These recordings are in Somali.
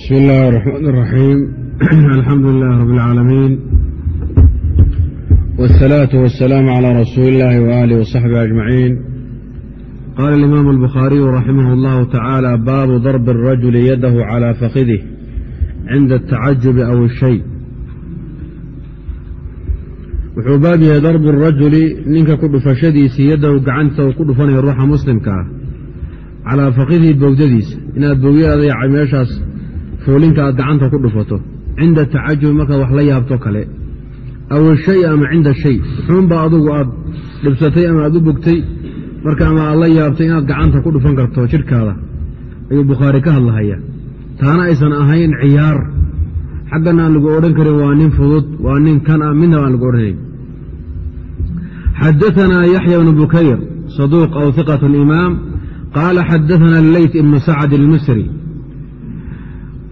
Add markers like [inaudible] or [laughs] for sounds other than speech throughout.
بسم الله الرحمن [clears throat] الرحيم الحمد لله رب العالمين والصلاة والسلام على رسول الله وآله وصحبه أجمعين قال الإمام البخاري رحمه الله تعالى باب ضرب الرجل يده على فخذه عند التعجب أو الشيء wuxuu baab yahay darbu الrajuli ninka ku dhufashadiisii yadahu gacanta uu ku dhufanayo ruuxa muslimka ah calaa fakidihi bowdadiisa inaad bowyaada yacay meeshaas foolinka aad gacanta ku dhufato cinda tacajubi markaad wax la yaabto kale aw shay ama cinda shay xuunbaa adugu aad dhibsatay ama aad u bogtay marka ama aad la yaabtay inaad gacanta ku dhufan karto jidhkaada ayuu bukhaari ka hadlahaya. Taana aysan ahayn ciyaar. Xaggana aan lagu odhan karin waa nin fudud waa nin kan ah midnaba aan lagu odhanayn. Xadaanaa yaxya bnu bukayr saduuq aw hiqat imaam qaala xadaana leyt ibnu sacd ilmisri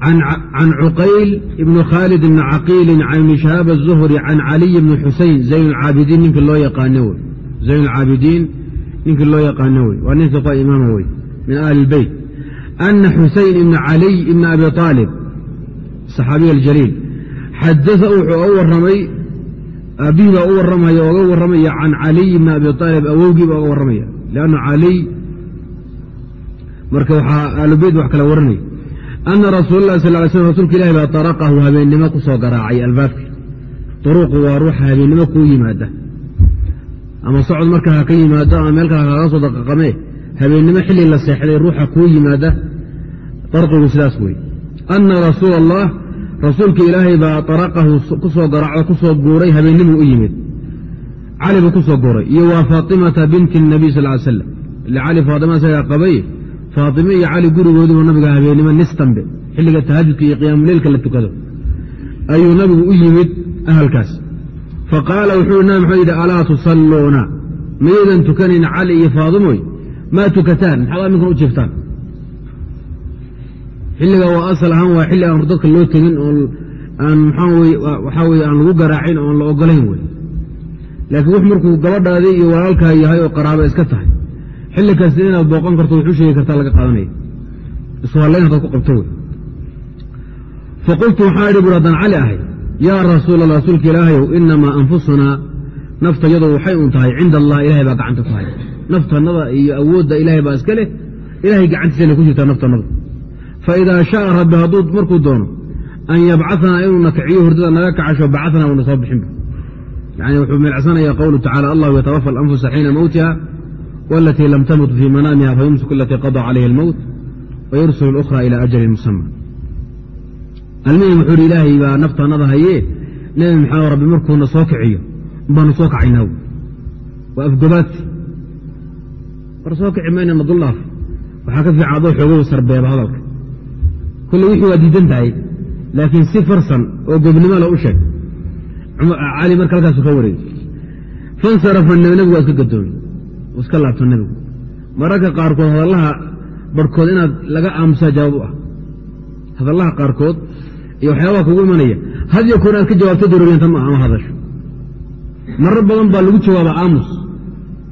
can cuqayl ibni khaalid ibni caqiili can ibni shahaab aلzuhri can caliy bni xusein zayn caabidiin ninkii loo yaqaano wey zayn alcaabidiin ninkii loo yaqaano wey waa nin hiqa imaama wey min ahli اlbeyt ana xusein ibna caliy ibna abi aalib saxaabiy aljaliil xadaa wuxuu oga warramay aabbihii baa u warramaya oga warramaya can caliy bni abi aalib awowgii baa oga warramaya lanna caliy marka waxaa aalubeyt wax kala waranaya ana rasuul lah sal ly slm rasuulka ilahi baa taraqahu habeennimo ku soo garaacay albaabka duruuqu waa ruuxa habeennimo kuu yimaada ama socod marka ha ka yimaado ama meel kale hakaga soo daqaqamee habeennimo xilli la seexday ruuxa kuu yimaada darqigu sidaas wey ana rasuula allah rasuulka ilaahay baa taraqahu ku soo garaaco ku soo guuray habeennimuu u yimid cali buu ku guuray iyo waa faatimata binti nabiy sal ly slam ile cali faatima isagaa qabay faatime iyo cali gurigoodiibuu nabiga habeennimo nis dambe xilliga tahajudka iyo qiyaamuleylka la tukado. Ayuu nabigu u yimid ahalkaas. Faqaala wuxuu nabi maxamed yidhi alaa tusalluuna? Mayaydan tukanayn cali iyo faatimoy maa tukataan. Maxaad aminkan u jiiftaan xilliga waa asal ahaan waa xilli aan dadka loo tegin oo aan waxaa weye aan lagu garaacin oon la ogolayn wey laakiin wux markuu gabadhaadii iyo walaalkaa yahay oo qaraaba iska tahay xilli kasta inaad booqan karto waxu sheegi kartaa laga qaadanaya ishallayn hadaad ku qabto wey. Faqultu waxaa idhi bur haddaan cali ahay yaa rasuul allah rasuulka ilaahayow inamaa anfusunaa naftayadu waxay un tahay cinda allah ilahay baa gacanta ku haya. Naftannada iyo awoodda ilaahay baa iska leh ilahay gacantiisana ku jirtaa naftannada faidaa sha'a rabbi hadduu markuu doono an yabcaanaa inuu na kiciyo hurdada naga kacasho bacana uuna soo bixinba yani wuxuu meelcsanaya qowlu tacala allahu yatawafa alanfusa xiina mowtiha walatii lam tamut fii manaamiha fayumsiku alatii qada calayha almowt wayursilu اlukhra ila ajalin musama almihim wuxuu hi ilaahay baa naftannada hayee nebi maxamed rabbi markuuna soo kiciyo baanu soo kacaynaa waa afgobaadti war soo kici mayna nadullaaf waxaa ka fiican adoo xoogow sarbeeba hadalka kulle wixii waa diidan tahay laakiin si farsan oo gobnimo le u sheeg cali marka halkaasu ka wareegay fansarafa nebigu waa iska gadoomay iska laabto nebigu. Mararka qaarkood hadallaha barhkood inaad laga aamusaa jawaab u ah. Hadallaha qaarkood iyo waxyaabaha kugu imanaya hadiyo koor inaad ka jawaabto darooriyanta ma ama hadasho. Marar badan baa lagu jawaaba aamus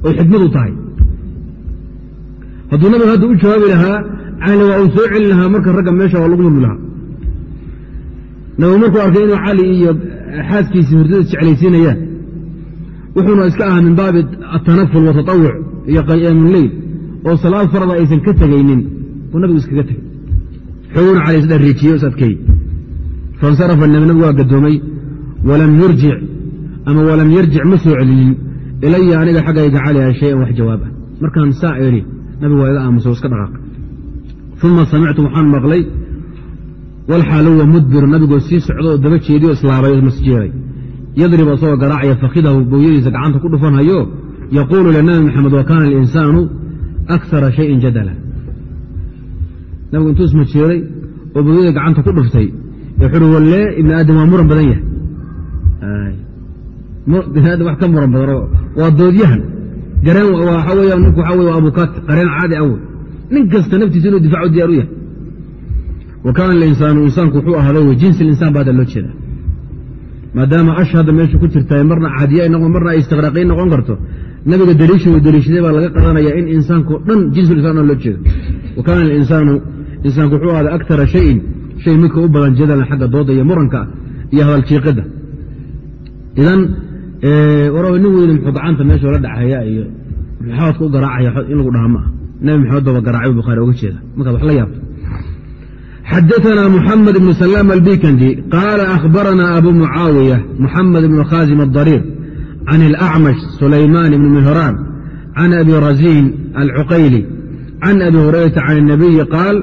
oy xikmadu tahay. Hadduu nabigu hadda u jawaabi lahaa cali waa uu soo celin lahaa marka ragga meesha waa lagu murmi lahaa. Nabigu markuu arkay inuu cali iyo xaaskiisii hurdada jeclaysiinayaan wuxuuna iska ahaa min baabi atanaful watatawuc iyo qayaamulleyl oo salaad farada aysan ka tegaynin buu nabigu iskaga tegay xooguna cali isdha riijiye is adkeey faاnsarafa nabigu waa gadoomay walam yurjic ama walam yarjic ma soo celinin ilaya aniga xaggayga caliha shayan wax jawaab ah. Markaan saa eri nabigu waa iga aamuso iska dhaqaaqay uma samictu waxaan maqlay walxaalowa mudbiru nabigoo sii socdo oo daba jeediyo islaabay oo masjeeray yadrib asagoo garaacaya fakidahu bowyadiisa gacanta ku dhufanhayo yaquulu linabi maxamed wa kaana alinsaanu akara shayin jadala nabigu intuu ismajeeray oo bowyada gacanta ku dhuftay wuxuuhi wallee ibni aadam waa muran badan yahay bini aadam wax ka muran badanoo waa doodyahan gareen waxa weya ninku waxa wey waa abukaat qareen caadi awe nin kasta naftiisa inuu difacu diyaar u yahay wa kaana alinsaanu insaanku wuxuu ahaaday jinsi linsaan ba loo jeeda maadaama ash hadda meesha ku jirta marna caadiya marna ay istiqraaqiy noqon karto nabiga dariisha u dariishaday baa laga qadanaya in insaanko dhan jinsulinsaan loo jeedo wa kaana alinsaanu insaanku wuxuu ahaaday akara shayin shay midka u badan jadalan xagga dooda iyo muranka iyo hadaljiiqada idan wara nin weyne muxuu gacanta meeshuu la dhacaya iyo xawadka u garaacaya in lagu dhaha ma ah nabi maxamed baba garaacay bukhaari oga jeeda. Markaad wax la yaabto xadaثna mحamed بن سلام الbikandi qاala أkhbarana abu mucaawiية mحamed بن khاzim الضرير عن الأعmش سulayman بن مهrاn عن أbi razin الcqayli عن أbi هurayرaةa عن النabiyi qaal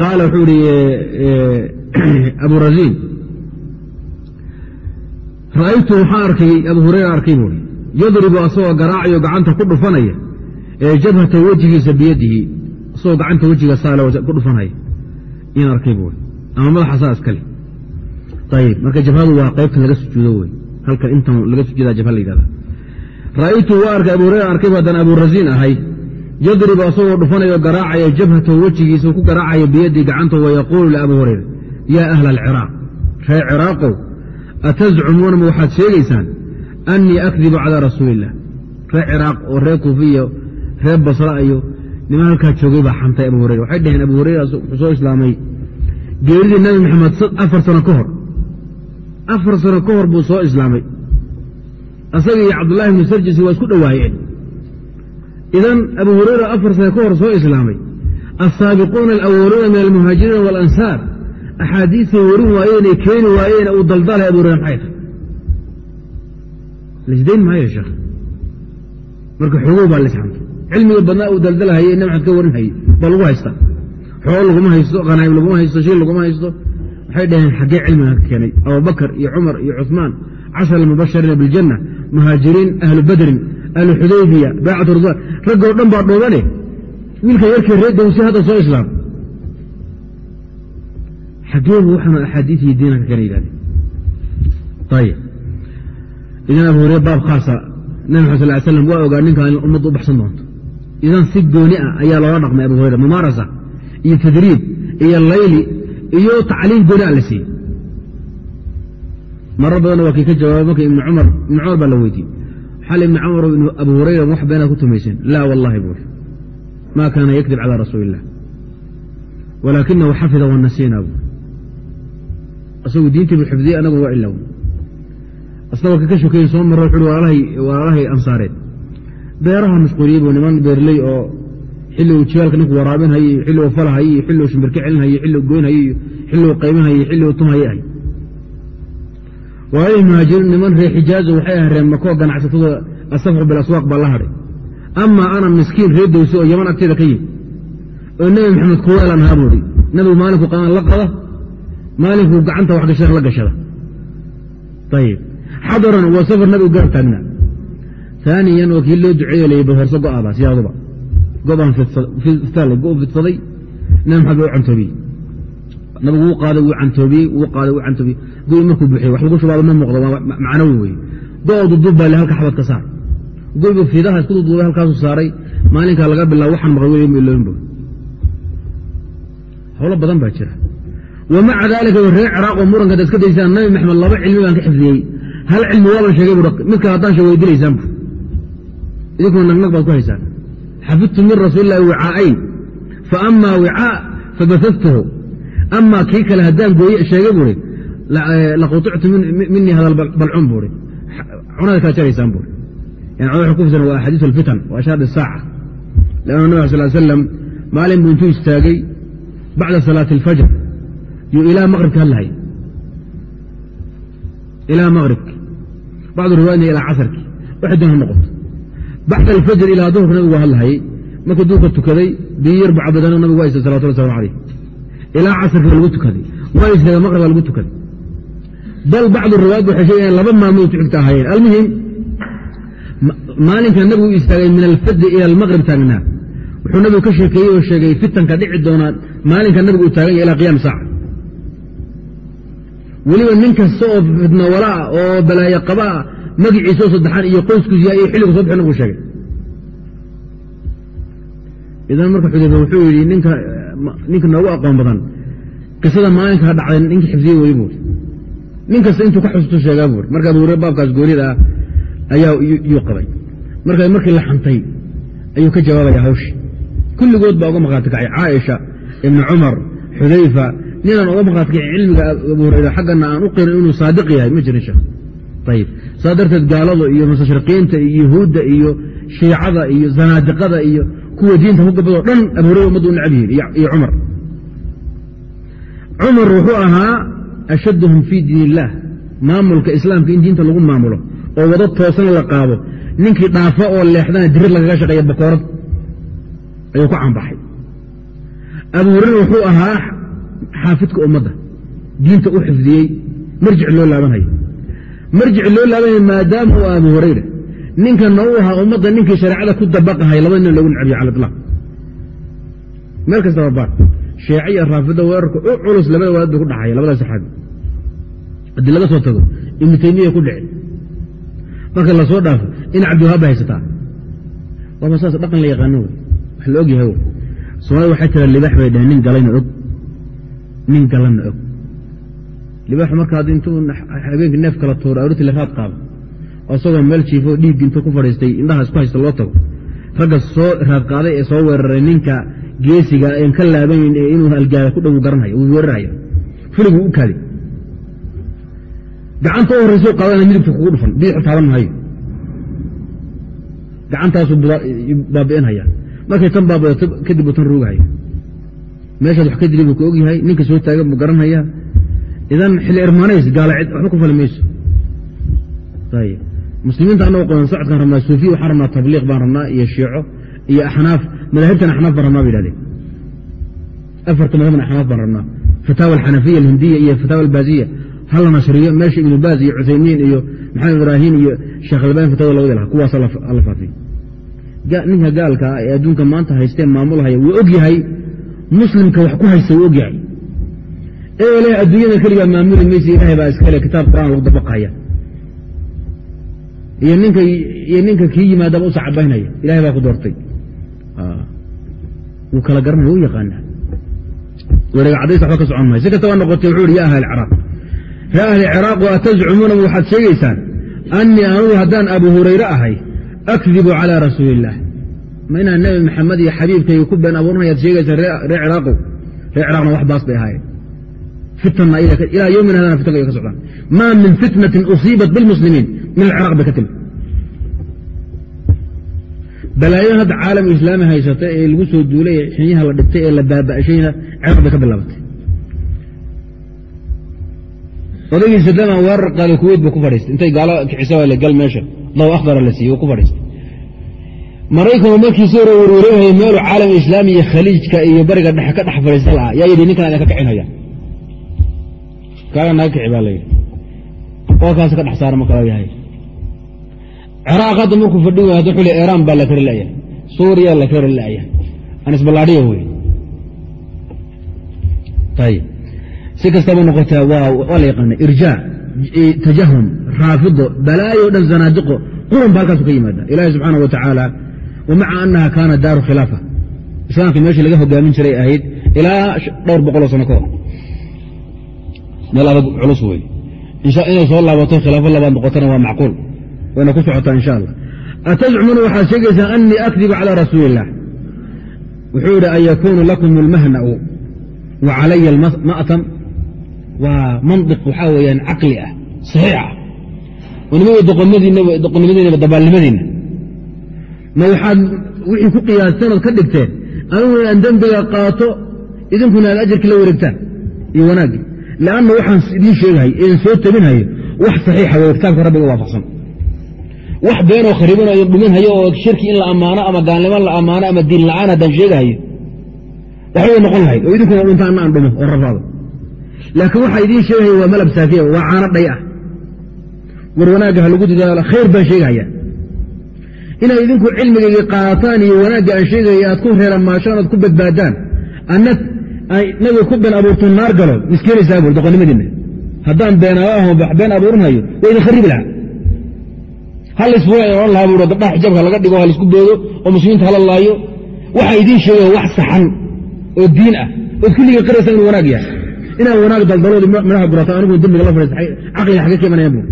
qaala wuxuu ihi abu razin ra'aytu waxaan arkay abu hurayra arkay buui yadribu asagoo garaacayo gacanta ku dhufanaya ee jabhata wejigiisa biyadihi asagoo gacanta wejiga saal ku dhufanaya in arkay buui ama madaxa saa iskale ayib marka jabhadu waa qaybta laga sujuudo wey. Halkan intan laga sujuuda jabha la yidhahda ra'aytu waa arkay abu hurayra arkay haddana abu rasiin ahay. Yadribu asagoo dhufanayo garaacaya jabhatahu wejigiisa ku garaacaya biyadii gacanta wayaquulu liabi hurayra yaa ahla alciraaq ree ciraaqow atazcumuuna ma waxaad sheegaysaan annii akdibu calaa rasuuli illah ree ciraaq oo ree kuufiya ree basra iyo niman halkaa joogay baa xantay abu hurayra. Waxay dhaheen abu hurayra wuxuu soo islaamay. Geeridii nabi maxamed afar sano ka hor. Afar sano ka hor buu soo islaamay. Asaga iyo cabdullahi bnu sarjisi waa isku dhowaayeen idan abu hurayra afar sano ka hor soo islaamay. Asaabiquuna alawaluuna min almuhaajiriina waalansaar axaadiisay warin waayeen ay keeni waayeen uu daldalay abu hurayra maxay tahay? Laisdayn maayo sheekh. Marka xogow baa laisxantay cilmiga badnaa uu daldalahayey nabi maxamed ka warin hayey baa lagu haysta. Xoolo laguma haysto khanaa'im laguma haysto shil laguma haysto. Waxay dhaheen xaggee cilmiga ka keenay. Abubakar iyo cumar iyo cuثmaan cashar almubashariina biljanna muhaajiriin ahlu badrin ahlu xudaybiya baacatu ridwan raggoo dhan baa dhoobane. Wiilka yarkii ree dawsi hadda soo islaam. Xageebu waxaanu axaadiiii diina ka kena yidhahdeen ayib idan abu hureyre baab khaasa nabi maxad sal slam waa ogaa ninkan in ummadda u baxsan doonto idan si gooni ah ayaa loola dhaqmay abu hureyre mumaarasa iyo tadriib iyo layli iyo tacliim gooni a la siiyey. Marar badanna waa kii ka jawaabay marka ibni cumar ibni cumar baa la weydiiyey. Xal ibni cumar abu hureyra wax beenaad ku tumayseen. Laa wallahi buuri ma kaana yakdib calى rasuuli illah walaakinahu xafida wanasiina buuri isagu diintii buu xifdiyey anagu waa ilaw asna warka ka shokeeye soo marro wuxuui walaalahay ansaareed beeraha mashquuliyey buu niman beerley oo xilli uu jibaalka ninku waraabinhaye iyo xilli uu falahayey iyo xilli uu shimbirka celinhaye xilli uu goynhaye iyo xilli uu qayminhaye xilli uu tumhaye ahay waayay muhaajiriin niman reer xijaazo waxay ahreen makoo ganacsatada asafxu bilaswaaq baa la hadhay amaa ana miskiin reer dowse oo yaman agteeda ka yimi oo nebi maxamed kuweelan ahaa buuhi nabigu maalinku qaan la qada maalinkuu gacanta wax gashada la gashada. Ayib xadaran waa safar nabigu garab taagnaa aaniyan waa kii loo duceeyo layba horse go'aaba siyaaduba gobaan fitale go fidsaday. Nabi maxamed u cantoobiyey. Nabigu wuu qaaday wuu cantoobiyey wuu qaaday wuu cantoobiyey. Goy markuu buxiye wax lagu shubaaba ma muuqdo waa macnawi weye go-o duduub baa le halka xabad ka saar. Goybu fiidaha isku duduubay halkaasuu saaray. Maalinkaa laga bilaabo waxaan maqlay weli ma ilooyinbo howlo badan baa jira. Wa maca daalika reer ciraaqoo murankaad iska daysaan nabi maxamed laba cilmi baan ka xifdiyey. Hal cilmi waaban sheegay bu mid kale haddaan sheeg way dilaysaan bu idinkuna nagnag baad ku haysaan xafidtu min rasuuli illahi wicaa'ayn fa amaa wicaa fabasadtuhu amaa kii kale haddaan gooye sheegay buuri laqutictu minii hada balcun buuri cunada kaa jaraysaan waxay ku fisan waa axaadiis alfitan wa ashhaad isaaca leanna nabig sal slam maalin buu intuu istaagay bacda salaati alfajr yuu ilaa maqribka hadlahay ilaa maqribki. Bacdu riwaayadna ilaa casarki. Waxay doon ha noqoto bacda alfajr ilaa duhurka nabigu hadlahayey markuu duhurka tukaday biyo yar bacbadano nabigu waa istay salawatullah waslamu alayh ilaa casarki baa lagu tukaday waa istaaga maqrib baa lagu tukaday bal bacdu riwaayad waxay sheegayan laba maalmood ku xigta ahaayeen almuhim maalinka nabigu istaagay min alfajri ila almaqrib taagnaa wuxuu nabigu ka sheekeeyey oo sheegay fitanka dhici doonaa maalinka nabigu uu taagan yahy ilaa qiyam saaca weliba nin kasta oo fitna walaa oo balaayo qabaa magiciisoo saddexaan iyo qoyskiisiya iyo xilligu soo bixi nabigu sheegay. Idan marka xudayfa wuxuu yidhi ninka noogu aqoon badan qisada maalinka ha dhacday ninkii xifdiye wey buuri nin kasta intuu ka xusuusto sheegaa buuri marka abu hurere baabkaas goonida ayaa yuu qabay. Marka markii la xantay ayuu ka jawaabaya hawshii. Kulligood baa uga maqaati kacay caaisha ibni cumar xudayfa. Ninaan uga maqaadkicin cilmiga abu xaggana aan u qirin inuu saadiq yahay ma jirin sheekh ayib saa darteed gaalada iyo mustashriqiinta iyo yahuudda iyo shiicada iyo zanaadiqada iyo kuwa diinta ku gabadoo dhan abu hurayra ummaddu u necab yihiin iyo cumar. Cumar wuxuu ahaa ashadduhum fii diin illaah maamulka islaamka in diinta lagu maamulo oo wado toosan la qaado ninkii dhaafa oo leexdana dirir lagaga shaqeeya bakoorad ayuu ku canbaxay. Abu hurayra wuxuu ahaa xaafidka ummadda. Diinta u xifdiyey. Marjic loo laabanhayo marjic loo laabanhayo maadaama uu abu hurayra ninkana u ahaa ummadda ninkii shareecada ku dabaqahay laba nin loogu necbiye cala ilaaq meel kastaba baar. Sheece iyo raafida weerarka u culus labada wadaad bay ku dhaxaya labada saxaabi haddii laga soo tago ibnu taymiya ku dhici marka la soo dhaafo in cabdiwahaab ba haysataa. Waaba saas dhaqan la yaqaano wey? Wax la og yahay soomaalida waxay tira libaax bay dhaheen nin galayna og. Nin galanna og libaaxu marka intuu habeenkii neef kala tuuro aroorti la raad qaado oo isagoo meel jiifo dhiig intuu ku fadhiistay indhaha isku haysta loo tago. Ragga soo raad qaaday ee soo weeraray ninka geesiga en ka laabanyn ee inuu algaada ku dhow garanhayo wuu weerarhaya fuliguu u kaadi gacanta u horraysa qaadana midibta kugu dhufan bidixu taaban maayo. Gacantaasuu baabi'inhaya markay tan baabadato kadib uu tan ruugahaya meeshaad wax ka dili buu ka og yahay ninka soo taagan buu garanhayaa idan xilli irmaanays gaala waxba ku fali mayso. Muslimiinta annago qodan socodkaan rabnaa suufiya waxaan rabnaa tabliiq baan rabnaa iyo shiico iyo axnaaf madaahibtan axnaaf baan rabnaa ba yidhahdeen afarta madhabna axnaaf baan rabnaa. Fataawa alxanafiya alhindiya iyo fataawa albaaziya. Hala nashriyo meesha ibnu baaz iyo cuthaymiin iyo maxamed ibraahim iyo sheekh albaan fataawa lawada laha kuwaas alla faafiy ninka gaalka ah ee adduunka maanta haystee maamulhaya wuu og yahay. Muslimka wax ku haysta wuu og ee leh adduunyada keligaa maamuli maysa ilahay baa iskale kitaab qur'aan lagu dabaqaya iyo ninka iyo ninka kii yimaadaba u sacabaynaya ilahay baa ku doortay. Wuu kala garanaya u yaqaanaa. Wareega cadays waxba ka socon mahay si kastaba noqotay wuxuu ihi ya ahla ciraaq yaa ahli ciraaq wa atazcumuuna waxaad sheegaysaan. Annii anugu haddaan abu hurayre ahay akdibu calى rasuuli illaah ma inaan nebi maxamed iyo xabiibkayga ku been abuuranayaad sheegaysaan reer ciraaqow reer ciraaqna wax baas bay ahaayeen maa min fitnatin usiibat bilmuslimiin min alciraaq bay ka timi balaayadan hadda caalam islaami haysata ee lagu soo duulay ee xinyaha la dhigtay ee la baaba'ashayna ciraaq bay ka bilaabatay odaygii sadaman weerar qaali kuweyt buu ku fadhiistay intay gaalo kicisa gal meesha daw akhdara la siiyey wuu ku fadhiistay maraykanku markiisii hore warwareegaya meelu caalam islaami iyo khaliijka iyo bariga dhexe ka dhex fadhiista lahaa yaa yidhi ninkan idinka kicinaya kaaga naga kici baa layidhi qolkaas ka dhex saara ma kala yahay ciraaq hadda markuu fadhi way hadda xuli iiraan baa la kari la'yahay suuriya la kari la'yahay anisbalaadhiya wey ayib si kastaba noqotaa waa la yaqaana irjaac tajahum raafido balaayo dhan zanaadiqo quran ba halkaasu ka yimaada. Ilahi subxaana wa tacaala wa maca annaha kaana daaru khilaafa. Islaamka meeshii laga hogaamin jiray ahayd ilaa dhowr boqoloo sano ka hor meel adag culus wey inay soo laabato khilaafo labaad noqotana waa macquul. Wayna ku socotaa insha allah. Atazcumuuna waxaad sheegaysaa anii akdibu calى rasuuli illah wuxuu yidhi an yakuunu lakum اlmahna'u wa calaya alma'tam. Waa mandiq waxaa weeyaan caqli ah saxiix ah. Oo nimada doqonnimadiinaba dabaalnimadiinna. Ma waxaad wixii ku qiyaasteen ood ka dhigteen? Aniguna aan dembiga qaato idinkuna aad ajarkii la wareegtaan. Iyo wanaaggii lanna waxaan idiin sheegahay idin soo tabinhayo wax saxiixa wey kitaabka rabbiga waafaqsan wax beenoo kharibanoo idin dhuminhayo oo shirki in la ammaano ama gaalnimo la ammaano ama diin la'aan haddaan sheegahayo waxbay noqon lahayd oo idinkuna dhinta anna aan dhumo oo rafaado laakiin waxaa idiin sheegaya waa malab saafiya waa caano dhay ah war wanaagga ha lagu dadaalo khayr baan sheegahaya inaad idinku cilmigayga qaataan iyo wanaagga aan sheegaya aad ku reeramaashaan oad ku badbaadaan anna nabiga ku been abuurto naar galo miskeenaysaa bur doqonnimadiinna haddaan beenaaho been abuurinhayo waa idin kharibi lahaa. Hal isfura odhan lahaa buu gabdhaha xijaabka laga dhigo ha la isku boodo oo muslimiinta hala laayo. Waxaa idiin sheegaya wax saxan oo diin ah ood kulligii qiraysa inuu wanaag yahay. Inaad wanaag daldaloodi midhaha gurato anigu dembiga la fadhiista caqliga xagee ka imanayaan bur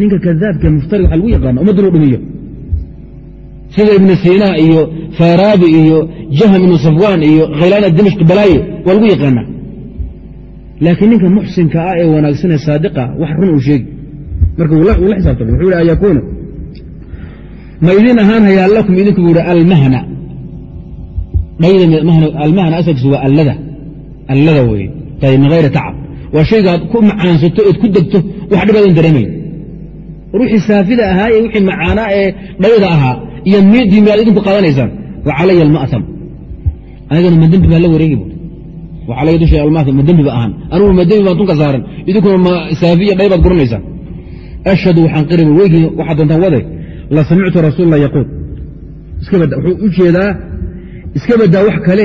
ninka kadaabka muftari waxa lagu yaqaana ummadda inuu dhumiyo sida ibnu siina iyo faaraabi iyo jahm ibnu safwaan iyo khaylaana dimashq balaayo waa lagu yaqaanaa. Laakiin ninka muxsinka ah ee wanaagsan ee saadiqa wax run uu sheegi. Marka wuu la xisaabtamay wuxuu hi ayakuunu ma idin ahaan hayaa lakum idinku buu hi almahna almahna asalkiisu waa allada. Allada weye ayb min hayri tacab. Waa shaygaad ku macaansato eed ku degto wax dhibaadan dareemayn ruuxii saafida ahaa ee wixii macaanaa ee dhayda ahaa iyo miidii miyaad idinku qaadanaysaan wa calaya alma'tam anigana ma dembi baa la wareegi bu wa calaya dusha alma'tam ma dembi ba ahaan. Anugu ma dembi baan tunka saaran. Idinkuna saafiya dhay baad guranaysaan. Ashhadu waxaan qirib weygii waxaad doontaan wade la samictu rasuul allah yaquul wuxuu u jeedaa iska wax kale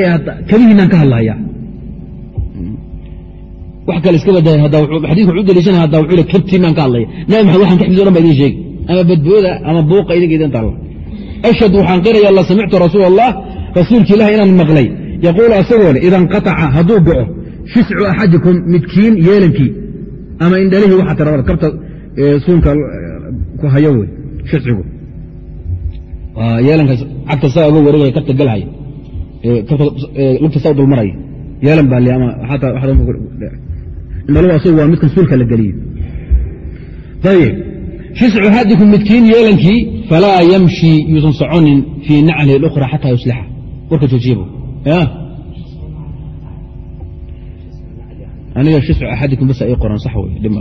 kabihiinaan ka hadlahaya wax kale iska badaa xadiiska wuxuu daliishanaya hadda wuxuu le kabtiinaan ka hadlaya nabi maxamed waxaan ka xifdi o dhan ba idin sheegi ama badbooda ama buuqa idinka idin taalla ashhadu waxaan qiraya la samictu rasuul allah rasuulki ilahi inaan maqlay yaquulu asagoo le ida nqataca hadduu go'o shiscu axadikum midkiin yeelankii ama indhalihii waxa tira kabta suunka ku hayo wey shicigu yeelanka cagta saa oga wareegaya kabta galhaya lugta saa u yeelan baa ama indhaluhu asagu waa midkan suulka la geliyo ayib shiscu axadikum midkiin yeelankii falaa yamshi yuusan soconin fii naclihi اlأkhra xataa yuslixa warka joojiyabu aniga shiscu axadikum basa ii qoran sax wey dhib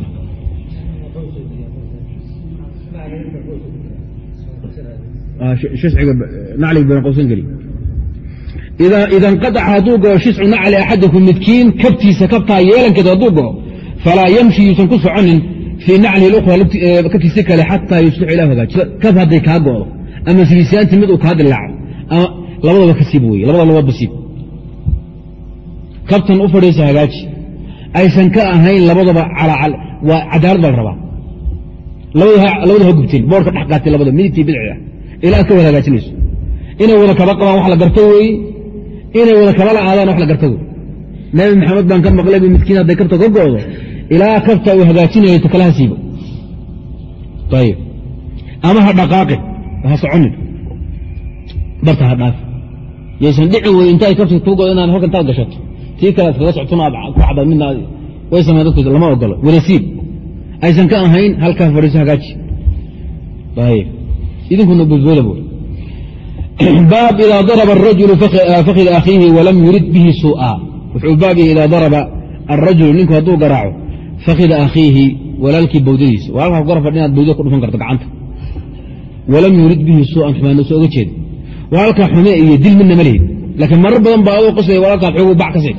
ida nqaaca hadduu goo shiscu nacli axadikum midkiin kabtiisa kabtaa yeelankeeda hadduu goo falaa yamshi yuusan ku soconin fii naclihi اlأkhra kabtiisa kale xataa yuslixu ilah hagaajiyo kab hadday kaa go'do ama silisaanti mid uu kaa dilaaco ama labadaba ka siib weye labada labaadba siib kabtan u fadhiisa hagaaji aysan ka ahayn labadaba waa cadaalad baa la rabaa labada ha gubteen boorka dhex qaatay labada midigtii bidciga ilaa ka wada hagaajinayso inay wada kaba qabaan wax la garto weeye inay wada kaba la'aadaan wax la garto wey nabi maxamed baan ka maqlay bu midkiin hadday kabta ka go'do ilaa kabta uu hagaajinayo takalaha siibo ama ha dhaqaaqin ha soconin. Barta ha dhaafi. Yaysan dhicin wey intaay kabta kuu godo inaad halkan taad gashato. Tii kale ad kaga soctona ku cadda midna way dadku lama ogolo wada siib. Aysan ka ahayn halkaa fadhiiso hagaaji idinkuna boodbooda bu [clears throat] baab idaa daraba arajulu fakida akhiihi walam yurid bihi suu'a. Wuxuu baab idaa daraba arajulu ninku hadduu garaaco fakida akhiihi walaalkii bawdadiisa walaalka ku gara fadhi inaad bawda ku dhufan karto gacanta walam yurid bihi suu'an xumaanooso oga jeeda walaalkaa xume iyo dil midna ma lihid laakiin marar badan baa adoo qosaya walaalkaad xoogu bac ka siin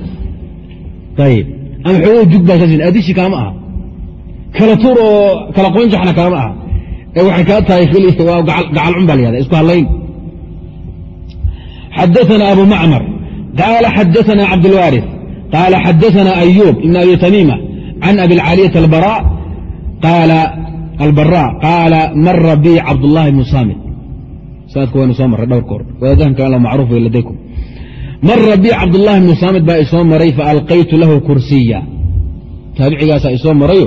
ayib ama xooguu jug baa ka siin aadishi kaama aha kala tuur oo kala qoonjaxna kaama aha ee waxay kaa tahay [laughs] waa gacal cun baa la yahda isku hadlayn xadaثna abu macmar qaala xadaثna cabdاlwaariث qaala xadaثna ayuub ibn abi tamiima can abi اlcaaliyة albara qaala mara bi cabdالlahi bnu saamid sanadka waynu soo marray dhowr koor wadaadahan kale macruuf way ladaykum mara bi cabdالlahi bnu saamid baa isoo maray faalqaytu lahu kursiya taabicigaasaa isoo marayo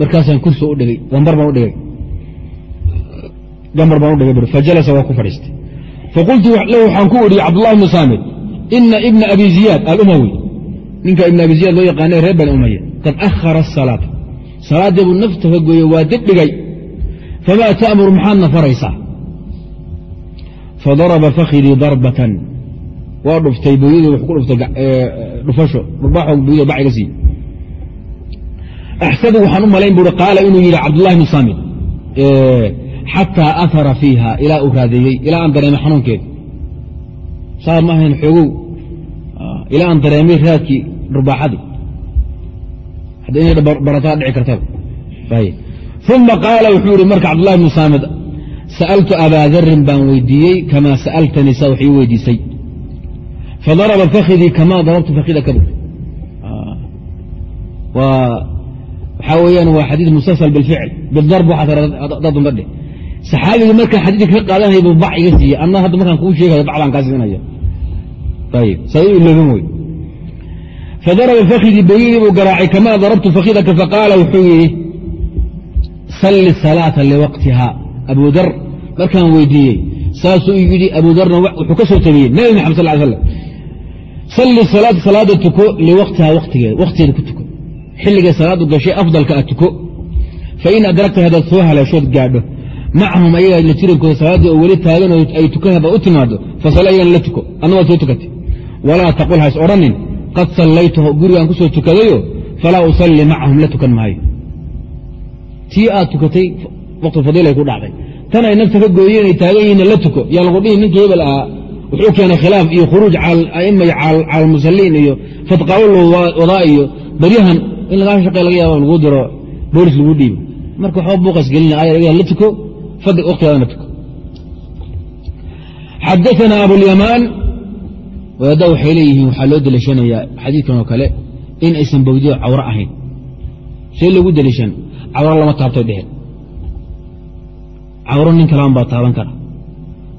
markaasaan kursi u dhigay gambar baan u dhigay gambar baan u dhigay bui fajalasa waa ku fadhiistay faqultu lahu waxaan ku idhi cabdullahi bnu saamid ina ibna abi ziyaad alumawi ninka ibna abi ziyaad loo yaqaanay reer bani umaya qad akhara asalaata salaaddii buu nafta ka gooye waa dib dhigay famaa ta'muru maxaadna faraysaa fadaraba fakhidii darbatan waa dhuftay booyadii wuxuu ku dhuftay dhufasho dhurbaaxo booyada bac iga sii axsabu waxaan u malayn buui qaala inuu yidhi cabdullahi bnu saamid xataa ahara fiiha ilaa uu raadeeyey ilaa aan dareemay xanuunkeeda saa ma ahayn xoogow ilaa aan dareemay raadkii dhurbaaxadii barataa dhici kartaba uma qaala wuxuu yihi marka cabdullahi bnu saamid sa'altu abaa darin baan weydiiyey kamaa sa'altanii saa wax ii weydiisay. Fadaraba fakidii kamaa darabtu fakidaka bu waxaa weyaan waa xadiid musalsal bilficl bidarb waxaad dundadhe saxaabigii markaa xadiidka ka qaadanaya buu bac iga siiyey. Anna hadda markaan kuu sheegayo bacdaan kaa siinaya. Ayib. Saa u ilooban wey fadaraba fakidii booyadii buu garaacay kamaa darabtu fakidaka faqaala wuxuu yidhi salli salaata liwaqtiha abu dar markaan weydiiyey saasuu yidhi abu wuxuu ka soo tabiyey nabi maxamed sal ly slam salli salaata salaada tuko liwaqtiha watigeeda waktigeeda ku tuko xilligay salaadu gashay afdalka a tuko fain adragta hadaad soo haleeshood gaadho macahum ayaga la jirankooda salaaddii oo weli taagan oo ay tukan haddaad u timaado fasala aygan la tuko adna waad soo tukatay walaa taqul hays odhanin qad sallaytuhu gurigaan ku soo tukadayo falaa usalli macahum la tukan maayo. Tii aad tukatay waqtu fadiilay ku dhacday. Tan ay nafta ka gooyeen ay taagan yihiinna la tuko. Yaa lagu dhihi ninkii hebel ahaa wuxuu keenay khilaaf iyo khuruuj aima cala almusaliin iyo fadqaawol wadaa iyo baryahan in lagaa shaqey laga yaaba lagu diro boolis lagu dhiibo marka waxba buuqas gelina aya la tuko waqtigaadana tuko. Xadaana abulyamaan wadaadda waxay leeyihiin waxaa loo deliishanayaa xadiidkan oo kale in aysan bawdiyo cawro ahayn. See lagu deliishan cawro lama taabtay dheheen cawro nin kalaban baa taaban kara.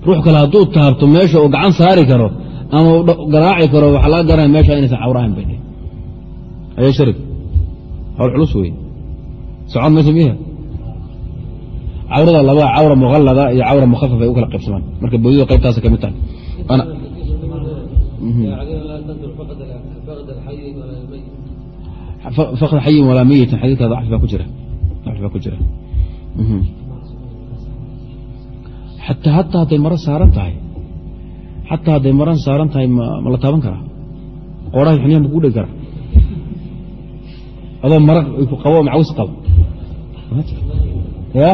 Ruux kale hadduu taabto meesha uu gacan saari karo ama uu garaaci karo waxaa laga garanaya meesha inaysan cawro ahayn bay dheheen. Ayaa sharif hawl culus wey socod maysa miya cawrada laba cawra muqallada iyo cawra mukhafaf ay u kala qaybsamaan. Marka bawdida qaybtaasa ka mid tahay fakd xayin walaa meyitin xadiidka dacfi baa ku jira. Dacfi baa ku jira. Xataa hataa hadday maro saaran tahay xataa hadday maran saaran tahay ma la taaban karaa? Qoodhaha xuniyaha ma kugu dhegi karaa? Adoo mara qabo macawis qabo. Ya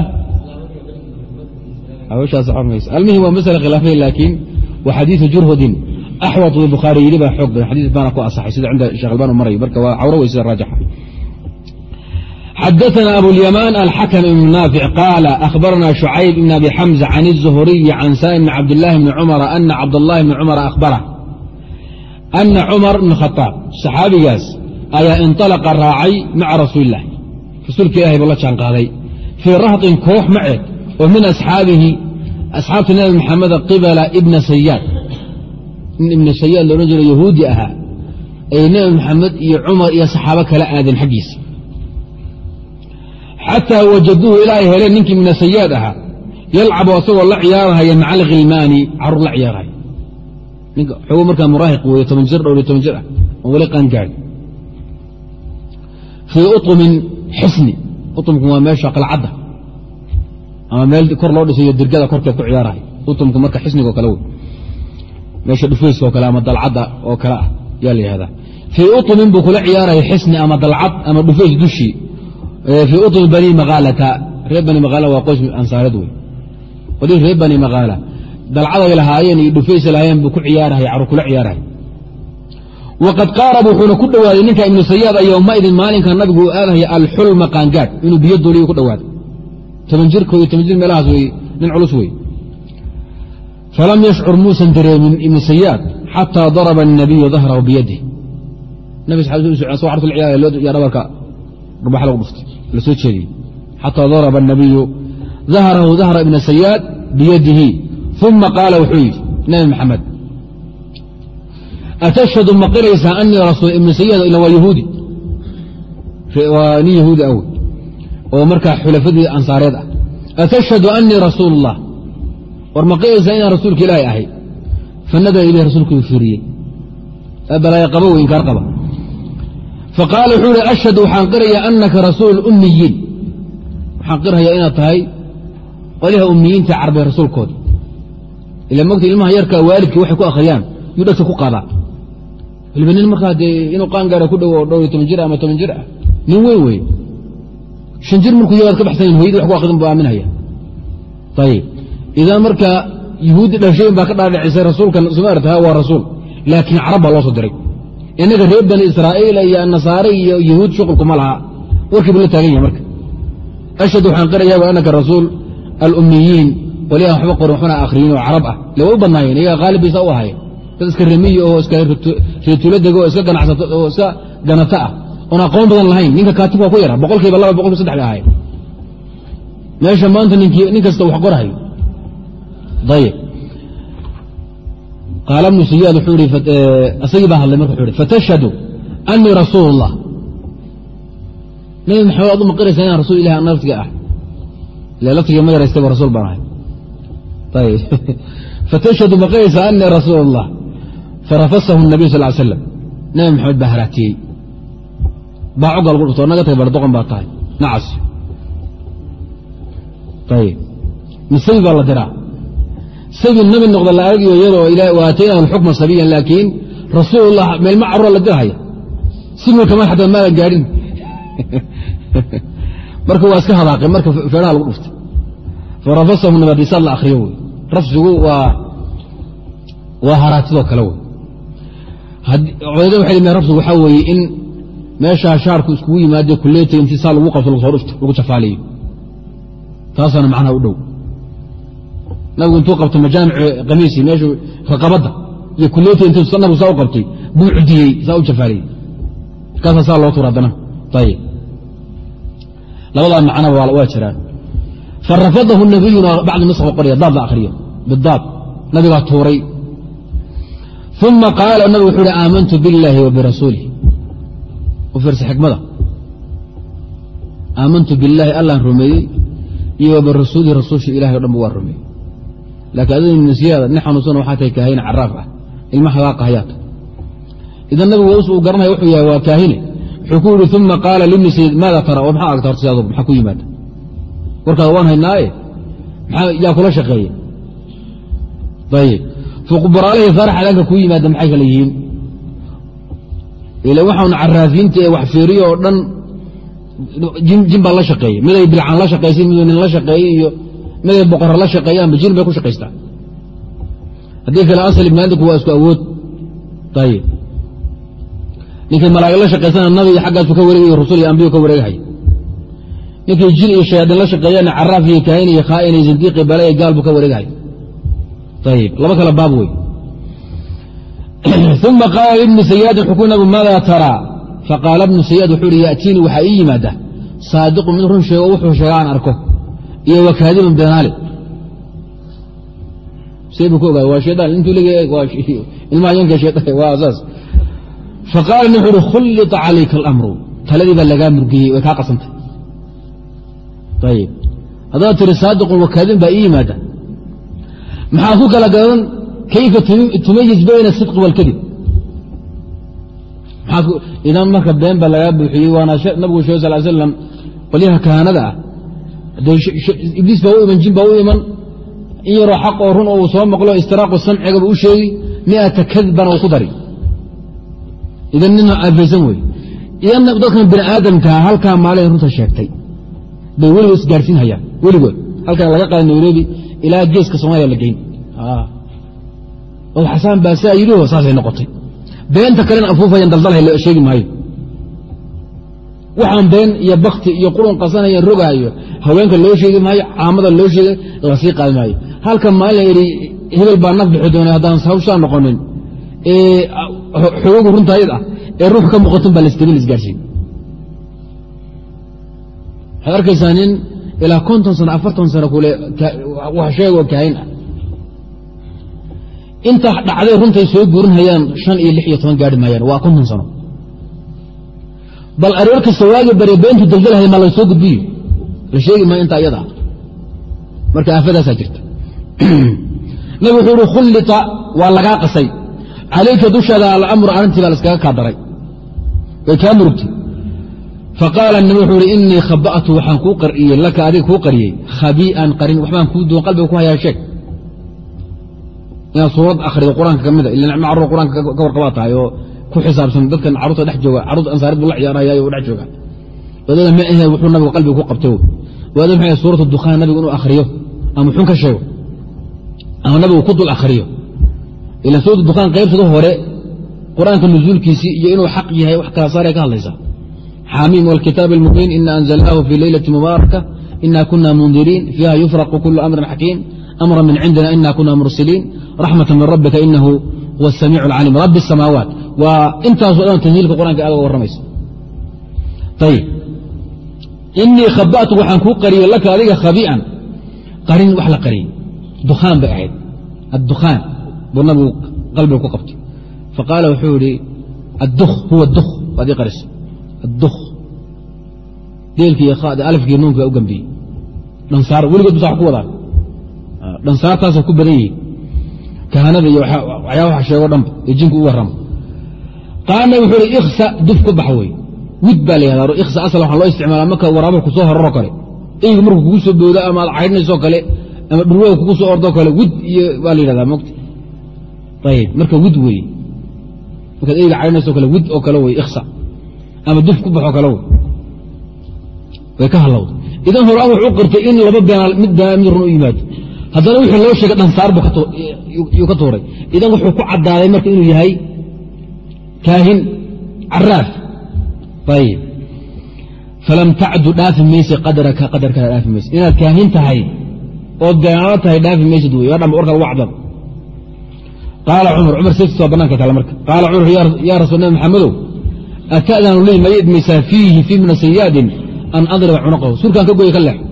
hawshaas almihim waa masala khilaafiya laakiin wa xadiidu jurhudin axwad bukhaari yidhi baa xoog badan xadiis baana ku asaxay sida cinda shekh albaan u marayo marka waa cawro wey sida raajixa xadaثna abulyamaan alxakm ibn naafic qaala akhbarana shucayb ibn abi xamza can الzuhuriyi can saa'im bn cabdاllahi bni cumara ana cabdاllahi bni cumara akhbara ana cumar bn khaaab saxaabigaas ayaa inطalaqa raacay maca rasuuli ilah rasuulka ilahay buu la jaan qaaday fii rahطin koox maceed oo min asxaabihi asxaabta nabi maxameda qibala ibna sayaad ibna sayaad loodhan jiro yahuudi ahaa ay nebi maxamed iyo cumar iyo saxaabo kala aadeen xaggiisa. Xataa wajaduuhu ilaa ay heleen ninkii ibna sayaad ahaa yalcabu asagoo la ciyaarahaya maca alkhilmaani carruur la ciyaarahaya. Ninka xogo markaa muraahiq weeye toban jir dhowr iyo toban jir ah oon weli qaangaad fii uطumin xisni uطumku waa meesha qalcadda ama meel kor loo dhisayo dirgada korkeed ku ciyaarahay utumku marka xisnigo kale wey meesha dhufayska oo kale ama dalcadda oo kale ah yaa la yihahdaa fii utumin buu kula ciyaaraya xisni ama dalcad ama dhufays dushii fii utumi bani makaalata reer bani makaala waa qoys ansaareed wey qolihii reer bani makaala dalcaday lahaayeen iyo dhufaysay lahaayeen buu ku ciyaarahay carur kula ciyaarahay waqad qaarab wuxuuna ku dhowaaday ninka ibnu sayaad a yowmaidin maalinka nabigu uu aadahaya alxulma qaangaadh inuu biyo dooliyu ku dhowaaday toban jirko iyo toban jir meelahaas wey nin culus wey falam yashcur muusan dareemin ibnu sayaad xataa daraba الnabiyu dahrahu biyadih nabi yaa dhabarka rubax lagu dhuftay la soo jeediyey xataa daraba الnabiyu dahrahu dahra ibna sayaad biyadihi uma qaala wuxuu yidhi nabi maxamed atashhadu ma qiraysaa anii rasuul ibnu sayaad ila waa yahuudi waa nin yahuudi aw oo markaa xulafadii ansaareed ah atashhadu anii rasuul اllah war ma qiraysaa inaan rasuulka ilaahi ahay? Fanadara ilih rasuulku fiiriyey balaayo qaba wey inkaar qaba. Faqaala wuxuu ihi ashhadu waxaan qirayaa anaka rasuul ummiyiin. Waxaan qirhayaa inaad tahay qoliha ummiyiinta carbeed rasuulkooda ila mogta ilmaha yarka waalidkii waxay ku akhriyaan yuu dhegta ku qaadaa. Waliba nin markaa dee inuu qaangaara ku dhowo dhowr iyo toban jir ama toban jir ah nin weyn wey shan jir markuu yabaad ka baxsanyin hoyadii wax ku akhrin buu aaminaya. Ayib idan marka yuhuuddi dhashayn baa ka dhaadhicisay rasuulkan sumaartaha waa rasuul laakiin carab baa loo soo diray innaga reer bani israa'iila iyo nasaare iyo yahuud shuqulkuma laha warkiibu la taagan yahay marka ashhadu waxaan qirayaa annaka rasuul alummiyiin waliaan waxba qorin waxbana akhriyin oo carab ah le u badnaayeen iyaga qaalibiisa u ahayen dad iska remiyi oo iska reetuula dego oo iska ganato ah oon aqoon badan lahayn ninka kaatib waa ku yara boqol kiiba laba boqol kiiba saddex bay ahayen meesha maanta nin kasta wax qorahayo ayib qaala bnu sayaad wuxuu ihi isagii baa hadlay marka wuxu ihi fatashhadu anii rasuul اllah nabi maxamed ad u maqiraysaa inaan rasul ilahi laftiga ah ile laftiga ma yaraystayba rasuul baan ahay ayib [laughs] fatashhadu maqiraysaa anii rasuul اllah farafasahu الnabiy sal ly slam nabi maxamed baa haraatiyey baacoga lagu dhufto naga tag bardoqon baa tahay nacas ayib misabi baa la diraa sabi nabi noqda la argiyo iyadoo waataynahu alxukma sabiyan laakiin rasuulullah meelma carura la dirhaya simil kama xataa maala gaadhin. [laughs] Marka waa iska hadaaqay marka feedhaha lagu dhuftay. Farafasahu nabadisaad la akriyo wey. Rafsigu waa haraatidoo kale wey. Codayda waxay dhimeen rafsigu waxaa weeye in meeshaa shaarku iskugu yimaadee kuleetay intii saa lagu qabto lagu dhufto lagu jafaaliyo taasaana macnaha u dhow nabigu intuu qabto majaamic kamiisi meeshu raqabadda iyo kuleetay intuu nabigu saa u qabtay buu cudiyey saa u jafaaliyey markaasaa saa loo tuura haddana. Ayib labadaa macnaba waa jiraan farafadahu nabiyuna bacdu nusx qorya daad la akhriyo bidaad nabigaa tuuray. Uma qaala nabigu wuxuu uhi aamantu biاllaahi wa birasuulih u fiirsa xikmada. Aamantu billaahi allaan rumeeyey iyo wa birasuulihi ilahay o dhan ba waa rumeeyey laakiin adina nasiyaada nin xanuunsana waxaa tahay kaahine caraaf ah ilma hagaaqa hayaata idan nabigu uu garanaya wuxuu yahay waa kaahine wuxuu ku yihi uma qaala libni sayid maada tara oo maxaa agta horta si adug maxaa ku yimaada warkaada waan haynaaye yaa kula shaqeeye ayib fuqbaraalahi farax adaanka kuu yimaada maxay kala yihiin ila waxaun caraafiinta ee wax feeriyo oo dhan jin baa la shaqeeyey miday bilcaan la shaqaysay miduu nin la shaqeeyey iyo miday boqora la shaqeeyaanba jin bay ku shaqaystaa haddii kale asal ibnaadinku waa isku awood. Ayib ninkay malaa'ig la shaqaysana nabi iyo xaggaasu ka wareegayo rasul iyo ambiyu ka wareegahay ninkay jin iyo shayaadiin la shaqeeyaana caraaf iyo kaahin iyo khaa'in iyo zindiiqi bale iyo gaal buu ka wareegahay ayib laba kale baab wey uma qaala libni sayaadin xukuu nabigu maadaa taraa faqaala bnu sayaad wuxuu uhi yaatiinii waxaa ii yimaada saadiqu mid run sheego wuxuu sheega arko iyo wakaadibun beenaale see buu ka ogaay waa shaydaan intuu leg [laughs] ilmaha yanka shaydaan [laughs] waa saas. Faqaala wuxu uhi khullita calayka alamru. Taladii baa lagaa murgiyey way kaa qasantay. Ayib haddaad tiri saadiqun wakaadibun baa ii yimaada. Maxaa ku kala gadan kayfa tumayiz bayna asidqi wاlkadib idan marka been baa lagaa buuxiyey waana nabigu sheeg sal slam qolyaha kahanada ah ibliis baa u iman jin baa u iman. In yaroo xaq oo run oo uu soo maqlo istiraaqu samcigaba u sheegi miata kadban oo ku dari. Idan nina aafaysan wey idan dadkan bini aadamkaa halkaa maalin runta sheegtay bay weligood isgaarsiin hayaan weligood. Halkan laga qaada nairobi ilaa geeska soomaliya la geyn. Xasaan baa saa yidhiho saasay noqotay. Beenta kalena afuufayan daldalhay sheegi maayo waxaan been iyo bakti iyo qurun qasanayan rogaayo. Haweenka loo sheegi maayo caamada loo sheega la sii qaadi maayo. Halka maalin idhi hebel baa naf doona haddaan hawshaa noqonin. Xoogu runtaayad ah. Ee ruux ka muuqatun baa lasdebin isgaarsiin. Waxaad arkaysaa nin ilaa konton sano afartan sano kule wax sheegoo kaahin ah. Inta dhacday runtay soo guurinhayaan shan iyo lix iyo toban gaari maayaan waa konton sano bal aroor kasta waagi bari beentu daldalhay ma la soo gudbiyo? La sheegi maayo intaa iyada marka aafadaasaa jirta. [clears throat] Nabig wuxuu uhi khullita waa lagaa qasay. Calayka dushaada alamru arrintii baa laskaga kaa daray. Way kaa murugtay. Faqaala nabi wuxuu ihi inii khaba'tu waxaan kuu qariyey laka adiga kuu qariyey khabii'an qarin waxbaan kuu duwan qalbiga ku hayaa sheeg. Inaad suurad akhrido qur'aanka ka mida ila nicmo carruur qur'aanka ka warqabaa tahay oo ku xisaabsan dadkan carruurta dhex jooga carruurta ansaarid buu la ciyaaraya dhex jooga. Wadada ma ahe wuxuu nabigu qalbiga ku qabto. Waada maxay suuratu dukhaan nabigu inuu akhriyo ama xun ka sheego. Ama nabigu ku dul akhriyo. Ilan suuratu dukhaan qaybsada hore qur'aanka nusuulkiisii iyo inuu xaq yahay wax kala saaraya ka hadlaysaa xamiim walkitaabi almubiin ina anzalnaahu fii leylati mubaaraka ina kuna mundiriin fiiha yufraqu kulu amrin xakiim amra min cindina ina kuna mursiliin raxmata min rabbika inahu huwa asamiicu alcaliim rabbi asamaawaat waa intaaso dhan tanhiilka qur'anka aad ga warramaysa ayib inii khaba'tu waxaan kuu qariyey laka adiga khabii'an qarin wax la qariyey dukhaan bay ahayd. Addukhaan. Buu nabigu qalbiga ku qabtay. Faqaala wuxuu yihi adduk huwa duk waad ii qarisay adduk deelkii alifkii nuunka u gambiyey. Dhansaar weligood basa wax ku wadaan dhansaartaasay ku badan yihiin. Kahanada iyo waxyaa waxa sheego dhanba ee jinku u warrama qaana wuxuu ihi ikhsa duf ku bax wey wid baa la yahdaa ikhsa asal waxaa loo isticmaalaa marka waraabo ku soo horaro kale eygu markuu kugu soo boodo ama aad caydhinaysoo kale ama dhurwada kugu soo ordoo kale wid baa la yidhahdaa mogta ayib marka wid weeye markaad eyga caydhinaysoo kale wid oo kale wey ikhsa. Ama duf ku baxoo kale wey way ka halowda idan horaan wuxuu qirtay in laba beenaal mid beenaal mid run u yimaado. Haddana wixii loo sheegay dhansaar yuu ka tuuray. Idan wuxuu ku caddaaday marka inuu yahay kaahin caraaf falam tacdu dhaafi mayse qadaraka qadarkaada dhaafi mayse inaad kaahin tahay ood beenaalo tahay dhaafi maysid wey waa dhamba warka lagu caddan qaala cumar cumar seeftiis waa bananka tale marka qaala cumar yaa rasuul nabi maxamedow ata'danu lii ma idmaysaa fiihi fii mina sayaadin an adriba cunaqahu surkaan ka goya ka leexo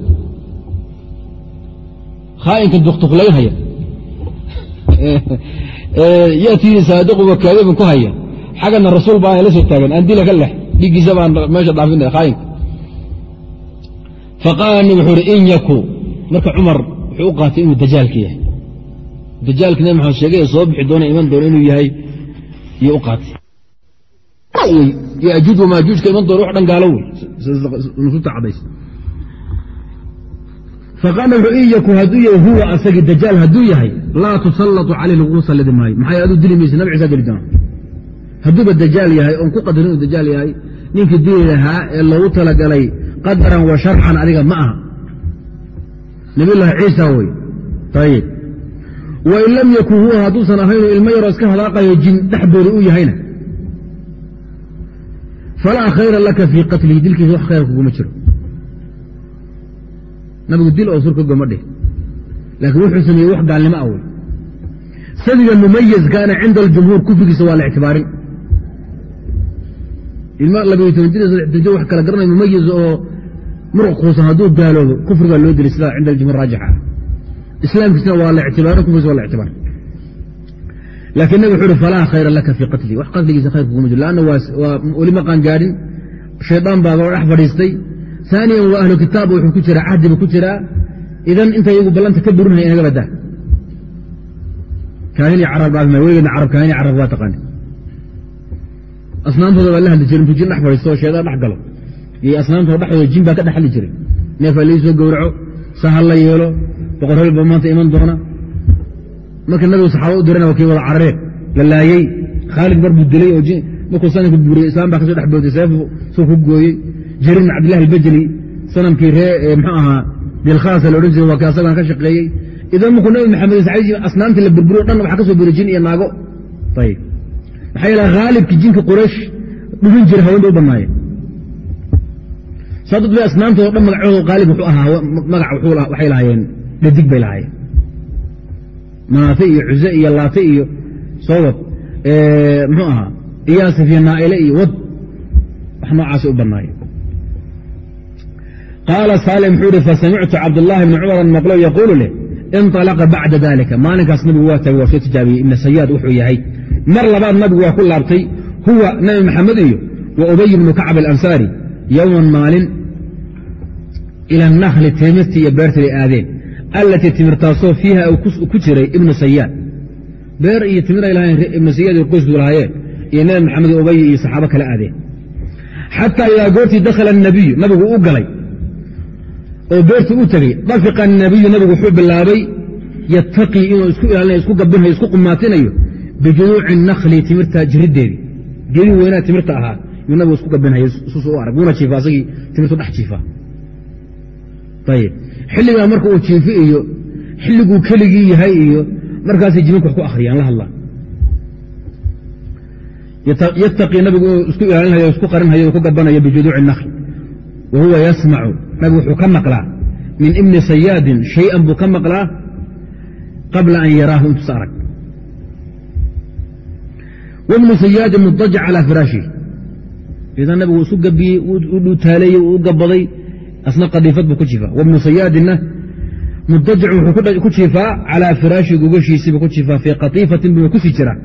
khaainkan duqtuqlaynhaya yatii saadiqu wa ku haya xaggana rasuul baa la soo taagan. Aan dila ka lex dhiiggiisa baan meesha dhaafinaya khaainka faqaala nabi wuxuu uhi in yaku. Marka cumar wuxuu u qaatay inuu dajaalka yahay. Dajaalka nabi maxamed sheegay soo bixi doona iman doona inuu yahay. Iyo u qaatay. Yajuuj wamaajuujka iman doona wax dhan gaalo wey. Nusuusta cadays faqaala wuxuu in yaku hadduu yahay huwa asagii dajaal hadduu yahay laa tusallatu caleyh lagugu sallidi maayo. Maxay aduu dili maysa nabi ciisa geli doona hadduuba dajaal yahay oon ku qadarin inuu dajaal yahay ninkii dili lahaa ee loogu talagalay qadaran wa sharcan adiga ma aha. Nabiyullaahi ciisa wey ayib wain lam yakun huwa hadduusan ahaynu ilmo yaroo iska hadaaqayo jin dhexdooda u yahayna. Falaa khayra laka fii qatlihi dilkiisa wax khayra kuguma jiro. Nabigu dil oo sur ka goma dheh laakiin wuxuu sameeyey wax gaalnimo ah wey sadiga mumayizkaana cinda aljumhuur kufrigiisa waa la ictibaarin ilma labayo toban jir saddex jir wax kala garanay mumayiz oo muruq kuusan hadduu gaaloobo kufrigaa loo dilay sidaa cinda aljumhuur raajixa. Ah islaamkiisna waa la ictibaarin kufrigiisa waa la ictibaar. Laakiin nabig wuxu uhi falaa khayra laka fii qatlihi wax qatligiisa khayr kuguma jiro lanna waa weli maqaan gaadhin shaydaan baaba dhex fadhiistay. Aaniyan waa ahlu kitaab wuxuu ku jiraa cahdiba ku jiraa. Idan inta iyagu ballanta ka burinaya inaga badaa kaahini carab dhaafima weligeedna carab kaahini carab waa taqaani asnaamtooda baa la hadli jiray intuu jin dhex fadhiisto oo shaydaan dhex galo. Iyo asnaamtooda dhexdooda jin baa ka dhex hadli jiray neefaa lai soo gowraco sahal la yeelo boqor hebel baa maanta iman doona. Marka nabigu saxaaba u dirana waa kii wada carareen la laayey khaalid bar buu dilay oo markuu sanamka buuriyey islaam baa ka soo dhex booday seef suu ku gooyey. Jariir bin cabdillahi albajli sanamkii ree mxuu ahaa dilkhaasa la odhan jiray waa kii asagana ka shaqeeyey. Idan markuu nabi maxamed asnaamtii la burburiyo dhan waxaa ka soo buri jin iyo naago. Ayib maxaa yeele haalibkii jinka quraysh dhuhin jira haween bay u bannaayeen saa bay asnaamtoodo dhan magacoodu qaalib wuxuu ahaa magac waxay lahaayeen dhadig bay lahaayeen. Maafe iyo cuse iyo laate iyo soowad muxuu ahaa iyaasif iyo naa'ile iyo wad wax noocaasay u bannaayeen. Qaala saalim wuxuu ihi fasamictu cabdاllahi bni cumaran maqlo yaquulu leh inطalaqa bacda dalika maalinkaas nabigu waa taagay waa soo tijaabiyey. Ibna sayaad wuxuu yahay mar labaad nabigu waa ku laabtay huwa nabi maxamed iyo wa ubay bnu kacab alansaari yowman maalin ila nahli timirtii iyo beertii bay aadeen allatii timirtaasoo fiiha ku jiray ibnu sayaad beer iyo timiray lahayn ibnu sayaad iyo qoysku lahaayeen iyo nabi maxamed iyo ubay iyo saxaabo kala aadeen. Xataa idaa goortii dakhala anabiyu nabigu u galay oo beertu u tegey dafiqa anabiyu nabigu wuxuu bilaabay yattaqii inuu isku ilaalinayo isku gabinhayo isku qumaatinayo bijuduuci nakli timirta jiriddeedii geedii weynaa timirta ahaa yuu nabigu isku gabinhayo susu u arag wuuna jiifa asagii timirtu dhex jiifa ayib xilligaa marka uu jiifi iyo xilliguu keligii yahay iyo markaasay jimanka wax ku akhriyaan la hadlaan yataqii nabigu isku ilaalinhayo isku qarinhayo ku gabanayo bijuduuci nakl wa huwa yasmacu nabigu wuxuu ka maqlaa min ibni sayaadin shay-an buu ka maqlaa qabla an yaraahu intuusa arag wibnu sayaadin mudajic calaa firaashihi idan nabigu isu gabiyey u dhuutaaleeyey u gabaday asna qadiifad buu ku jiifaa wabnu sayaadinna mudajic wuxuu ku jiifaa calaa firaashi gogashiisiibuu ku jiifaa fii qatiifatin buu ku sii jiraa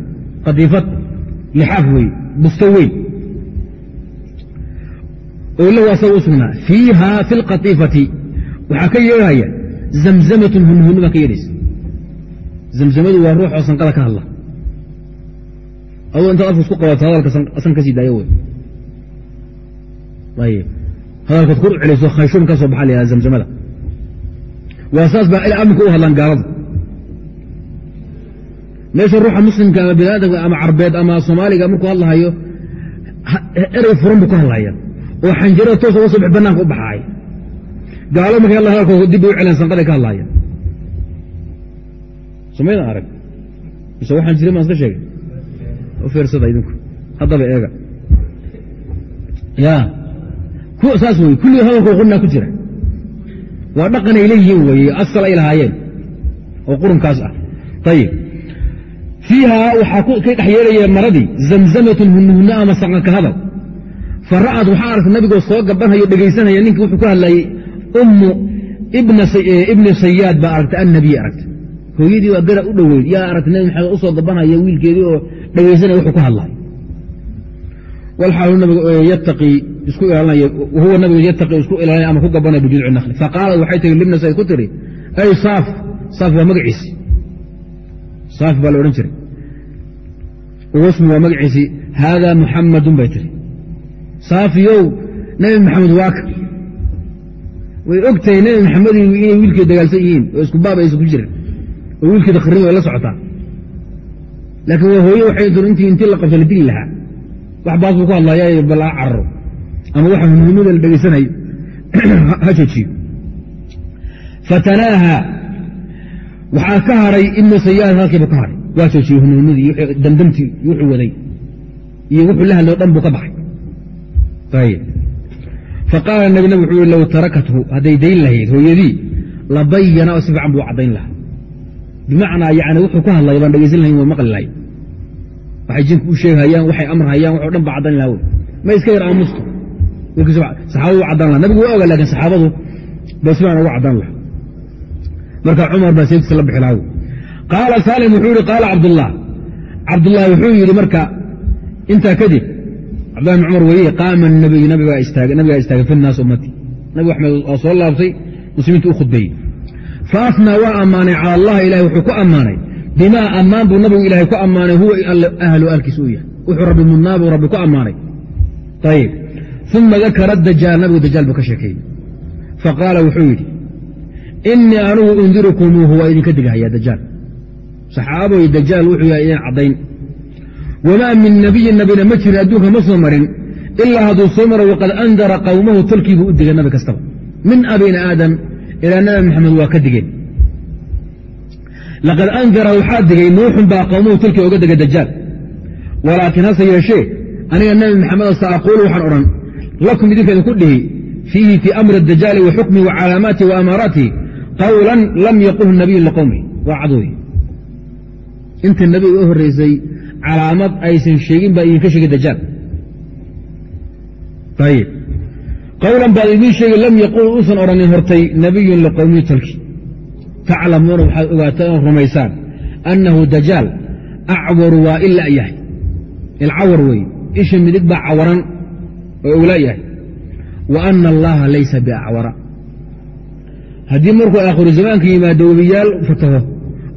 qadiifad lixaaf wey busto weyn oo lahu asaga u sugnaa fiiha fi lqatiifati waxaa ka yeedhaya zamzamatun hunhuni baa ka yeedhaysa waa ruux oo sanqada ka hadla adoo intaad afka isku qabato hadalka asan ka sii daayo wey. Ayib hadalkaad ku celiso khayshuum ka soo baxa la yihahda zamzamada. Waa saas baa ilaa aminka u hadlaan gaalada. Meesha ruuxa muslimka ama bini aadamka ama carbeed ama soomaaliga markuu hadlahayo erey furan buu ka hadlaya oo xanjarada toos uga soo bix banaanka u baxaay gaalo markay hadla hadalkooda dib bay u celeen sanqaday ka hadlaaya somaydan arag? Mise waxaan jirin baan iska sheegay u fiirsada idinku. Haddaba eega. Saas wey kulligii hadalkoo qurnaa ku jira. Waa dhaqan ay leeyihiin weeye asal ay lahaayeen. Oo qurunkaas ah. Ayib fiiha waxaa ka dhex yeelaya maradii zamzamatun hunhunno ama saqa ka hadal. Fa ra'ad waxaa aragtay nabigoo soo gabanhayo dhegaysanaya ninkii wuxuu ka hadlayay ummu ibni sayaad baa aragtay annabiy aragtay hooyadii waa gara u dhoweyd. Yaa aragtay nabi maxamed u soo gabanhaya wiilkeedii oo dhegaysanaya wuxuu ka hadlay. Huwa nabigu yataqii isku ilaalinaya ama ku gabanaya bijudci nakli faqaalad waxay tiri libna sayd ku tiri ay saaf saaf waa magaciisi saaf baa la odhan jiray. Wasmu waa magaciisii haadaa muxamadun bay tiri. Saafiyow nabi maxamed waaka way og tahay nabi maxamed inay wiilkeed dagaalsan yihiin oo isku baab aysan ku jirin oo wiilkeeda kharrima way la socotaa laakiin waa hooye waxay tir intii intii la qabto la dili lahaa. Wax baas buu ku hadlaya bal ha cararo ama waxa hunhumada la dhegaysanayo [clears throat] ha joojiyo. Fatanaaha. Waxaa ka hadhay ibnu sayaad halkiibu ka hadhay waa joojiyey hunhumadii damdamtii wuxuu waday. Iyo wuxuu la hadlay o dhan buu ka baxay. Faqaala nabi nabig wuxuu i low tarakathu hadday dayn lahayd hooyadii labayana oo si fiican buu caddayn lahaa bimacnaa yani wuxuu ku hadlaya baan dhegaysan lahayn waa maqli lahay. Waxay jinku u sheeghayaan waxay amrhayaan waxo dhan baa caddayn laha wey ma iska yar aamusto saxaabadu u laha nabigu waa oga laakiin saxaabadu bay si ugu caddaan laha marka cumar baa seegtiisa la bixi lahaa qaala saalim wuxuu yihi qaala cabdullah. Cabdullah wuxuu yidhi marka intaa kadib cabdullahi bn cumar weye qaama nabiy nabigaa istaagay fi naas ummati. Nabi axmed waa soo laabtay muslimiintu u khudbeeyey fa afnaa waa ammaanay cala allahi ilahay wuxuu ku ammaanay. Bimaa ammaan buu nabigu ilaahay ku ammaanay huwa ahlu alkiis uu yahay. Wuxuu rabbi mudnaa buu rabbi ku ammaanay. Ayib uma dakara dajaal nabigu dajaal buu ka sheekeeyey. Faqaala wuxuu yidhi inii anugu undirukumuuhu waa idinka digahaya dajaal saxaaboy dajaal wuxuu yahay idin caddayn. Wamaa min nabiyin nabina ma jirin adduunka ma soo marin. Ilaa hadduu soo maro waqad andara qawmahu tolkiibuu u digay nabi kastaba. Min abina aadam ilaa nabi maxamed waa ka digeen. Laqad andara waxaa digay nuuxun baa qawmahu tolkii oga digay dajaal walaakiin hase yeeshee aniga nabi maxamed sa aquulu waxaan odhan lakum idinka idinku dhihi fiihi fii amri dajaali wa xukmihi wa calaamaatihi wa amaaraatihi qawlan lam yaqulhu nabiyu liqowmihi waa cadooy inta nebiga u horreysay calaamad aysan sheegin baa idinka sheegay dajaal ayib qawlan baad idiin sheegay lam yaqul uusan odhanin hortay nabiyun liqowmihi tolki taclamuuna waxaad ogaataan rumaysaan. Annahu dajaal acwaru waa ila yahay. Ilcawar weeye isha midig baa cawaran oo owla yahay. Wa ana allaha laysa biacwara. Haddii markuu aakhiru zamaanka yimaado webiyaal fataho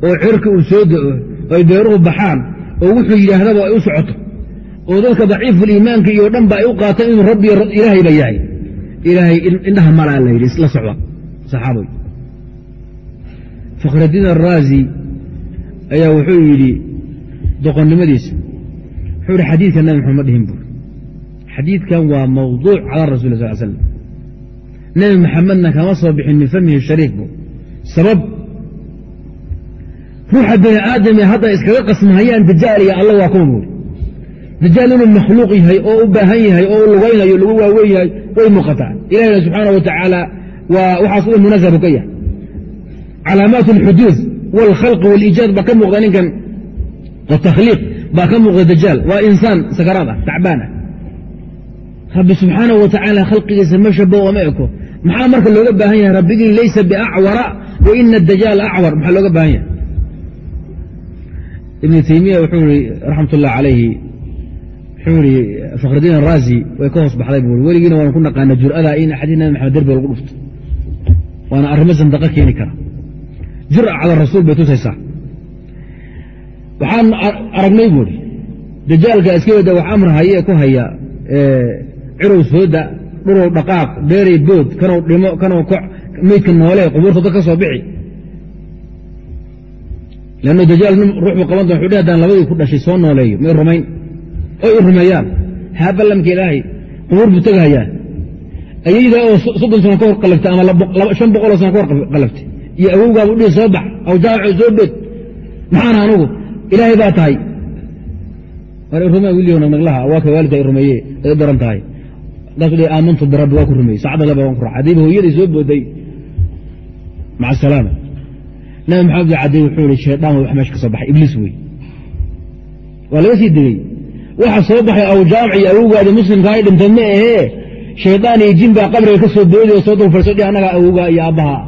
oo cirka uu soo da'o ay beeruhu baxaan oo wuxuu yidhaahdaba ay u socoto oo dadka daciifuliimaanka iyo dhan ba ay u qaataan inuu rabbi ilaahayba yahay ilaahay indhaha malaa la yidhi isla socda saxaabay. Fakhraddiin araazi ayaa wuxuu yidhi doqonnimadiisa wuxuu yihi xadiidka nabi maxamed ma dhihin buur xadiidkan waa mawduuc cala rasul sal slam nebi maxamedna kama soo bixin min famihi shariif bu sabab ruuxa bini aadamee hadda iskaga qasmahayaan dajaal iyo alla waa kuma buuri dajaal inuu makhluuq yahay oo u baahan yahay oo u lugaynayo lagu waaweyn yahay way muuqataa ilahina subxaana wa tacaala waa waxaas u munasabu ka yahay calaamaat alxuduud waalkhalqi waaliijaad baa ka muuqda ninkan watakhliiq baa ka muuqda dajaal waa insaan sakaraad ah tacbaan ah rabbi subxaana wa khalqigiisa ma shabo oma eko maxaa marka looga baahan yahay rabbigii laysa biacwara wa ina dajaal acwar maxaa looga baahan yahay ibn taymiya wuxuu ihi raxmat ullah fakhrudiin araazi way ka hoos baxday buu i weligiina waanu ku naqaana jur'ada in xadiis nabi maxamed derbiga lagu dhufto. Waana arrimo sandaqa keeni kara. Jura cala rasuul bay tusaysaa. Waxaan aragnay buuhi dajaalka iska wada wax amr haye ku haya cirow sooda dhulow dhaqaaq beeray bood kanow dhimo kanow koc meydka noole qubuurta dad ka soo bixi. Lanno dajaal ruux buu qaban doon dheh haddaan labadii ku dhashay soo nooleeyo may rumayn i rumeeyaan. Haa ballamka ilaahay qubuur buu tegahayaa. Ayaydaa oo soddon sano ka hor qalaftay ama shan boqoloo sano ka hor qalaftay iyo awowgaabu dhihi soo bax aw jaamaco soo bood maxaana anugu? Ilaahay baa tahay. War rume wilio naglaha waa ka waalidka rumeeye ay u daran tahay. Markaasu dhi aamantu birabbi waa ku rumeeyey saacadda laba waan ku raca haddiiba hooyaday soo booday maca asalaama nabi maxamed cadey wuxuu ihi shaydaan wa wax meesha ka soo baxay ibliis wey waa laga sii degey waxa soo baxay aw jaamac iyo awowgaadi muslimka ay dhintay ma ahee. Shaydaan iyo jin baa qabriga ka soo booday oo soo dulfarso dhi annagaa awowgaa iyo aabbaha.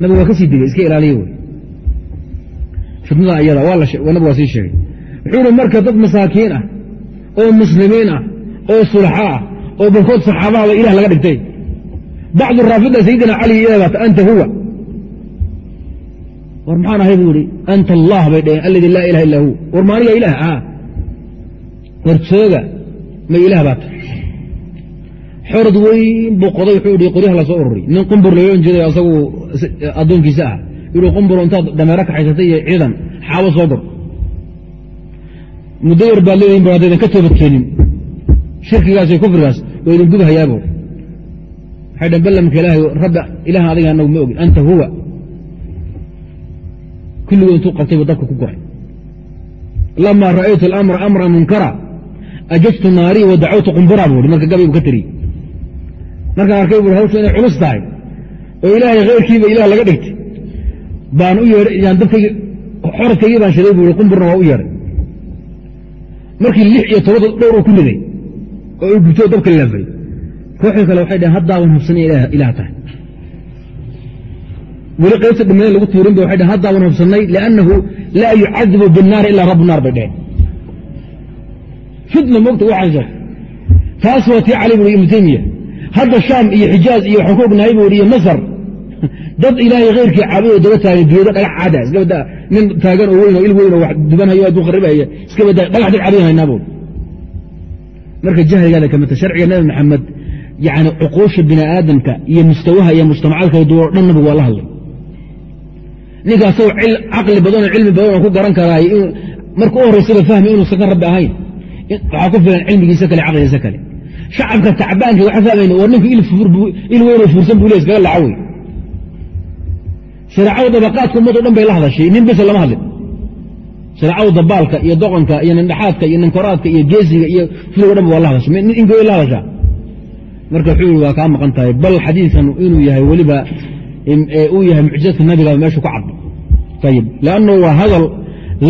Nabigu waa ka sii iska ilaaliya wey. Fitnada ayada nabig waa sii sheegay. Wuxuu ihi marka dad masaakiin ah oo muslimiin ah oo sulxa ah oo barkood saxaabahaba ilah laga dhigtay. Bacdu raafida sayidina cali iyabat anta huwa. War maxaan ahay buu ihi anta allah bay dhaheen aladi laa ilaha illa hu. War maaniga ilaah warjooga ma ilaah baa tahay. Xorod weyn buu qoday wuxuu ihi qoryaha la soo ururiy nin qumbur layoon jeeday asagu addoonkiisa ah. Yuu qumbur intaad dameero kaxaysatay iyo ciidan xaabo soo gur muddo yar baad leedihin ba haddaydan ka toobadkeenin shirkigaas iyo kufrigaas waa idin gubhayaabo waxay dhan ballamka ilaahay rabbi ilaah adiga anagu ma ogin anta huwa. Kulligoo intuu qabtaybu dabka ku guray lama ra'aytu alamra amra munkara ajajtu naarii wa dacawtu qumbura buu i marka gabaybu ka tiriy markaan arkay bu hawshu inay culus tahay oo ilaahay khayrkiiba ilah laga dhigtay baan u yeedhay dabkaygi xoradkaygii baan shiday bu i qumburna waa u yeedhay markii lix iyo tobada dhowr uu ku riday oo uu gubtoo dabka laafay kooxii kale waxay dhaheen haddaaban hubsanay ilaah tahay weli qaybta dhimada lagu tuurin ba waxay dhaheen haddaaban hubsannay liannahu laa yucadibu binnaari ilaa rabu naar bay dheheen fitna mogta waxaysa taas waa tii cali buri ibnu taymiya hadda shaam iyo xijaaz iyo waxaan ku ognahay buu iyo masar. [laughs] Dad ilaahay khayrkii caabud oo daba taagan geedo dhagax caada iska badaa nin taagan oo weyn oo il weyn oo wax dubanhayo aduu qaribaya iska dhagax dad caabud haynaa buu marka jahligaada ka midta sharciga nabi maxamed yani cuquusha bini aadamka iyo mustawaha iyo mujtamacada kala duwan o dhan nabigu waa la hadlay. Ninka asagoo caqli badanoo cilmi badan oo ku garan karaay marka u horraysaba fahmi inuusan ka rabbi ahayn waxaa ku filan cilmigiisa kale caqligiisa kale. Shacabka tacbaanka waxa fahmayna war ninka il weynoo fuursan buu le iskaga lacawey shareecada dabaqaadka ummaddo dhan bay la hadashay nin bisa lama hadlin. Shareecadu dabaalka iyo doqonka iyo nindhaxaadka iyo ninkoraadka iyo geesiga iyo fuligo dhan waa la hadashay. Ingoy la hadashaa? Marka wuxuu yihi waa kaa maqan tahay bal xadiikan inuu yahay weliba uu yahay mucjizadka nabiga meeshu ku cad. Ayib lannahu waa hadal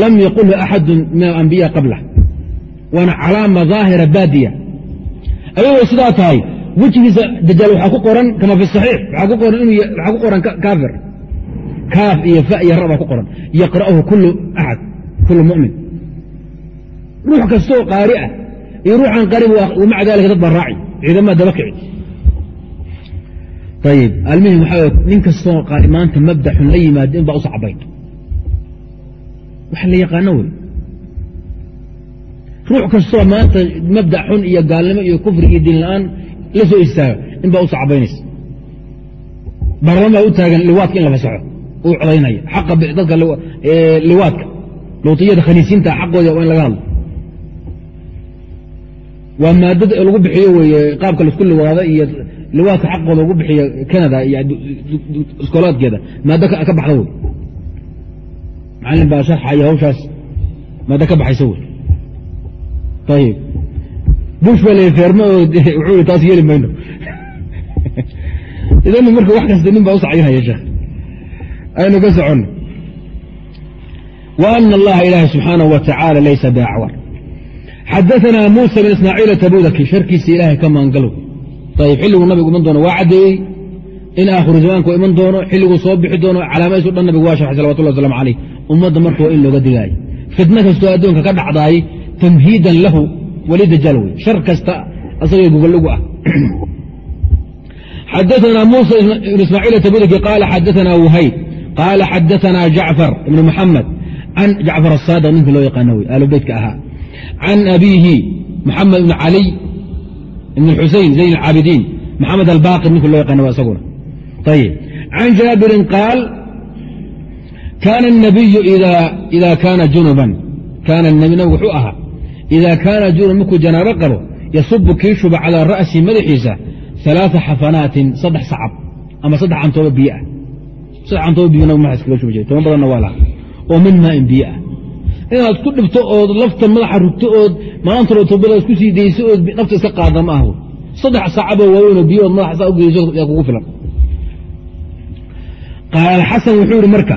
lam yaqulhu axadu min alambiya qablah waana calaama daahira baadiya. Ayagoo sidaa tahay wejigiisa dajaal waxaa ku qoran kama fi saxiix waxaa ku qoran kaafir. Kaaf iyo fa iyo ra baa ku qoran. Yaqra'uhu kulu axad kulu mu'min. Ruux kastoo qaari ah iyo ruuxan qaarib maca dalika dad raaci ciidamada daba kici. Ayib almuhim waxaa nin kastoo qaari maanta mabda xun la yimaado in baa waxa la yaqaano wey ruux kastoo maanta mabda xun iyo gaalnimo iyo kufri iyo diin la'aan la soo istaaga in baa usa cabaynaysa baarlamaan baa u taagan liwaadka in la fasaxo uu codaynaya xaqa dadka liwaadka. Luutiyada khaniisiinta xaqooda waa in laga hadlo. Waa maadada lagu bixiyo weye qaabka la isku liwaada iyo liwaadka xaqooda lagu bixiyo canada iyo iskoolaadkeeda. Maado ka baxda wey macalin baa sharxaya hawshaas. Maado ka baxaysa wey ayib bush baa la feermo oo taas yeeli mayno idan marka wax kasta nin baa u sheekh aynu ka soconno wa ana allaha ilaahi subxaanahu wa tacaala laysa biacwar xadaanaa muusa bin ismaaciil tabudaki sharkiisa ilaahay ka maangalow ayib xilliguu nabigu iman doono waa caddeeyey in aakhiru zamaanku iman doono xilliguu soo bixi doono calaamadiisu dhan nabigu waa sharxay salawatullah waslamu calayh ummadda marka waa in looga digaayo fitno kastoo addoonka ka dhacdaay tamhiidan lahu weli dajaal wey shar kasta asagay gogolugu ah. Xadaana musa ibn ismaaciil atbudki qaala xadaana wahayd qaala xadaana jacfar ibn muxamed an jacfar asaadiq ninkii loo yaqaano wey aalu beytka ahaa can abiihi maxamed ibn caliy ibn xusein zayn alcaabidiin maxamed albaqir ninkii loo yaqaano waa isaguna. Ayb can jaabirin qaal kaana الnabiyu ida kaana junuban. Kaana nabi nabigu wuxuu ahaa ida kaana juuran markuu janaabo qabo yasubu kii shuba calaa ra'si madaxiisa alaaa xafanaatin saddex sacab ama saddex cantooba biyoah saddex cantooba biyo nabg maxa iskaga shubi jiray toban badanna waa laha oo min maain biyo ah inaad ku dhibto ood lafta madaxa rugto ood maantalo tobada isku sii dayso ood nafta iska qaada ma saddex saacaboo waaweynoo biyo ood madaxa saa u geyso yaa kugu filan qaala alxasan wuxuu ihi marka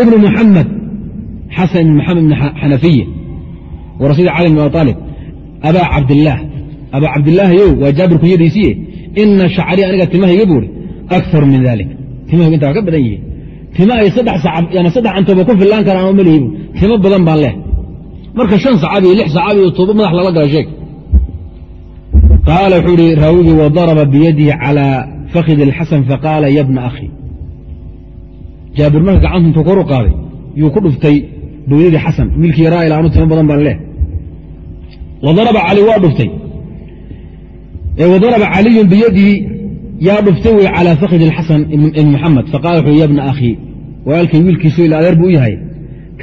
ibnu muxamed xasan ibn maxamed ibn xanafiye warasida cali bn abi aalib abaa cabdilaah abaa cabdilaahiyow waa jaabir kunyadiisiiye ina shacrii aniga timahayga buuri akar min dalik timahayga intaa ka badan yihiin. Tima ay saddex sacab ama saddex cantooba ku fillaan karaan oo malihibu timo badan baan leh. Marka shan sacab iyo lix sacab iyo tuubo madax lala gala sheeg. Qaala wuxuu ihi raawigii wadaraba biyadihi calىa fakhidi اlxasan faqaala ya bna akhi. Jaabir marka gacantu intuu koru qaaday yuu ku dhuftay booyadii xasan wiilkii yaraa ila anu timo badan baan leh wadaraba cali waa dhuftay wadaraba caliyun biyadihi yaa dhuftay wey calىa fakhidi اlxasan ibn muxamed faqala wuxuu ya bna akhi walaalkay wiilkiisu ila adeer buu u yahay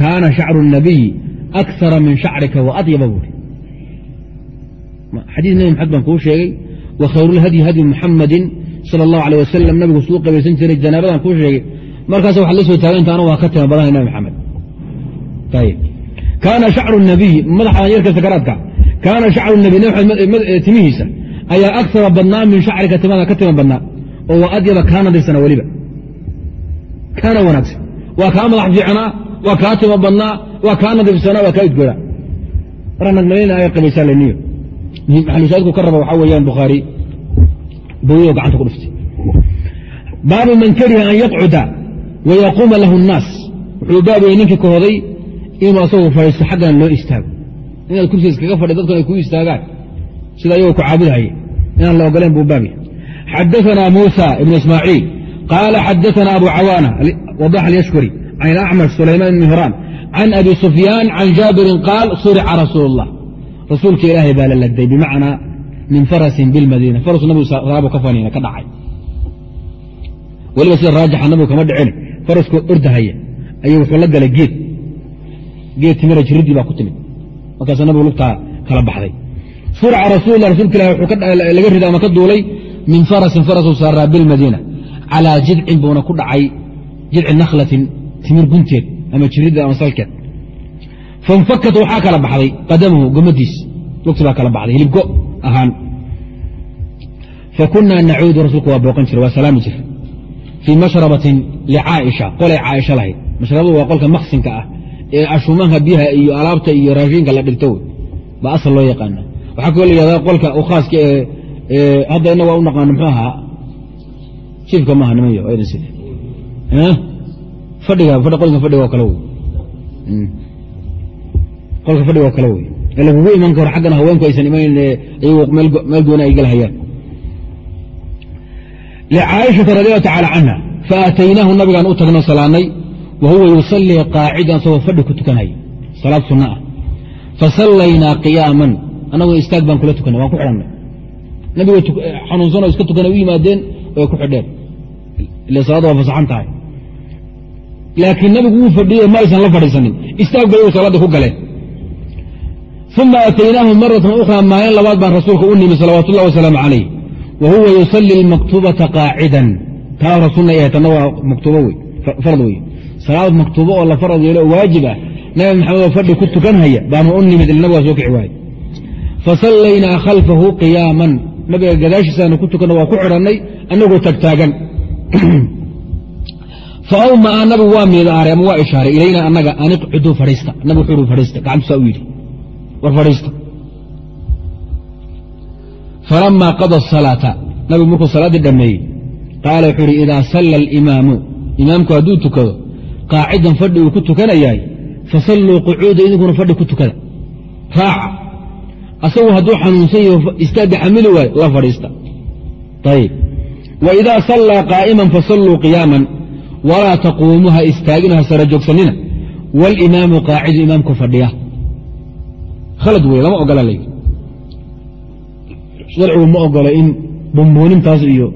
kaana shacru الnabiyi akara min shacrika wa adyaba buuri xadiis nebi maxamed baan kuu sheegay wa khayrulhadyi hadyu muxamadin sala allahu alيh wasalam nabigu suu qabaysan jiray janaabadan kuu sheegay markaas waxaad la soo taaganta anu waa ka tima badanay nabi maxamed kaana shacru nabiy madaxaan yarka sakaraadka kaana shacru nabiy nabi maxamed timihiisa. Ayaa akara badnaa min shacrika timada ka tima badnaa. Oo wa adyaba kaa nadirsana weliba. Kaana wanaagsan. Waa kaa madax fiicnaa waa kaa tima badnaa waa kaa nadiifsanaa waa kaa idgooda marnagmalina ay qabaysaa laniyo maxalushaadku ka raba waxaa weeyaan bukhaari booyadoo gacanta ku dhuftay. Baabu man kariha an yaqcuda wa yaquuma lahu الnaas wuxuu baabaya ninkii kahoday inuu asagu fadhiisto xaggan loo istaago inaad kursiga iskaga fadhi dadkun ay kuu istaagaan. Sida ayagoo ku caabudahaye inaan la ogoleen buu baabi xadaana muusa ibn ismaaciil. Qaala xadaana abu cawaana wadax alyashkuri can acmash sulaymaan ibn hihraan can abi sufyaan can jaabirin qaal surica rasuul rasuulka ilaahay baa la ladday bimacnaa min farasin bilmadiina faras nabigu raabu ka faniina ka dhacay. Weliba sida raajixa nabigu kama dhicin faraskoo ordahaya ayuu wuxuu la galay geed. Geed timira jirridii baa ku timid markaasuu nabigu lugtaa kala baxday. Surca rasuullah rasulka ilahi wuxuu laga riday ama ka duulay min farasin farasuu saaraa bilmadiina calaa jidcin buuna ku dhacay jidci nakhlatin timir gunteed ama jiridda ama salkeed. Fanfakat waxaa kala baxday qadamahu gomadiis lugti baa kala baxday hilibgo ahaan. Fakunaa nacuudu rasuulku waa booqan jira waa salaami jira fii mashrabatin licaaisha qolay caaisha lahayd. Mashrabadu waa qolka maksinka ah ee ashuumaha biyaha iyo alaabta iyo raashinka la dhigto baa asal loo yaqaana waxaa kaloo la yihahdaa qolka u khaaska ee hadda inaga u naqaano muxuu ahaa jiifka maaha nimanyo aydan sida. Fadhiga qolka fadhiga oo kale wey. Qolka fadhiga oo kale wey. Ee lagugu iman karo xaggana haweenku aysan imanan iyagu meel gooni ay galhayaan lcaaishata radi allahu tacala canha faataynaahu nabigaan u tagno salaanay wa huwa yusallii qaacidan asagoo fadhi ku tukanaya salaad sunna ah fasallaynaa qiyaaman annaguna istaag baan kula tukanay waan ku xidhannay nabigoo xanuunsanoo iska tukanay u yimaadeen way ku xidheen ile salaadda waa fasaxan tahay laakiin nabigu wuu fadhiyo ma aysan la fadhiisanin istaag bay u salaadda ku galeen uma aataynaahu maratan ukhraa maalin labaad baan rasuulka u nimi salawaatu ullahi wasalaamu calayh wa huwa yusalli almaktubata qaacidan taa hore sunna yahay tanna waa maktuubo wey farad wey salaad maktuubo oo la farad yeelo waajib ah nabi maxamed oo fadhi ku tukanhaya baanu u nimid il nabigaa soo kici waaye fasallaynaa khalfahu qiyaaman. Nabiga gadaashiisaanu ku tukanno waa ku xidhannay annagoo tagtaagan faawmaa nabigu waa miidaaray ama waa ishaaray ilayna annaga an fadhiista nabig wuxuu hi fadhiista gacantusaa u yidhi. War fadhiista falamaa qada asalaata nabigu markuu salaaddii dhammeeyey qaala wuxuu uhi idaa salla alimaamu. Imaamku hadduu tukado qaacidan fadhi uu ku tukanayahay fasalluu qucuuda idinkuna fadhi ku tukada. Raaca. Asagu hadduu xanuunsan yaho istaagga xamili waayo la fadhiista. Ayib wa idaa sallaa qaa'iman fasalluu qiyaaman walaa taquumuu ha istaagino ha sara joogsanina. Walimaamu qaacidu imaamku fadhiya. Khalad wey lama ogola layidhi sharcigu ma ogola in bamboonintaas iyo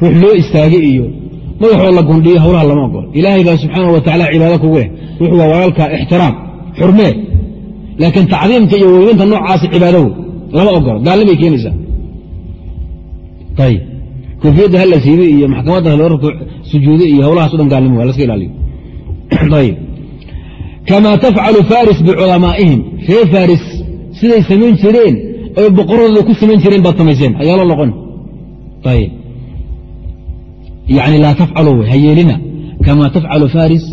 ruux loo istaagay iyo madaxoo la gundhiyo hawlaha lama ogolo ilaahay baa subxaana wa tacala cibaado kugu leh wuxuu waa walaalka ixtiraam xurmee laakiin tacdiimka iyo weynanta noocaasi cibaado wey lama ogolo gaalnimay keenaysaa. Ayb koofiyadda hala siibay iyo maxkamadda loo sujuuday iyo hawlahaas o dhan gaalnimo waa laska ilaaliyo. [clears throat] Ayb kamaa tafcalu faris biculamaa'ihim. Ree faris siday samayn jireen oy boqoradooda ku samayn jireen baad samayseen. Ayaalo loqon ayb yani laa tafcalu ha yeelina kamaa tafcalu faris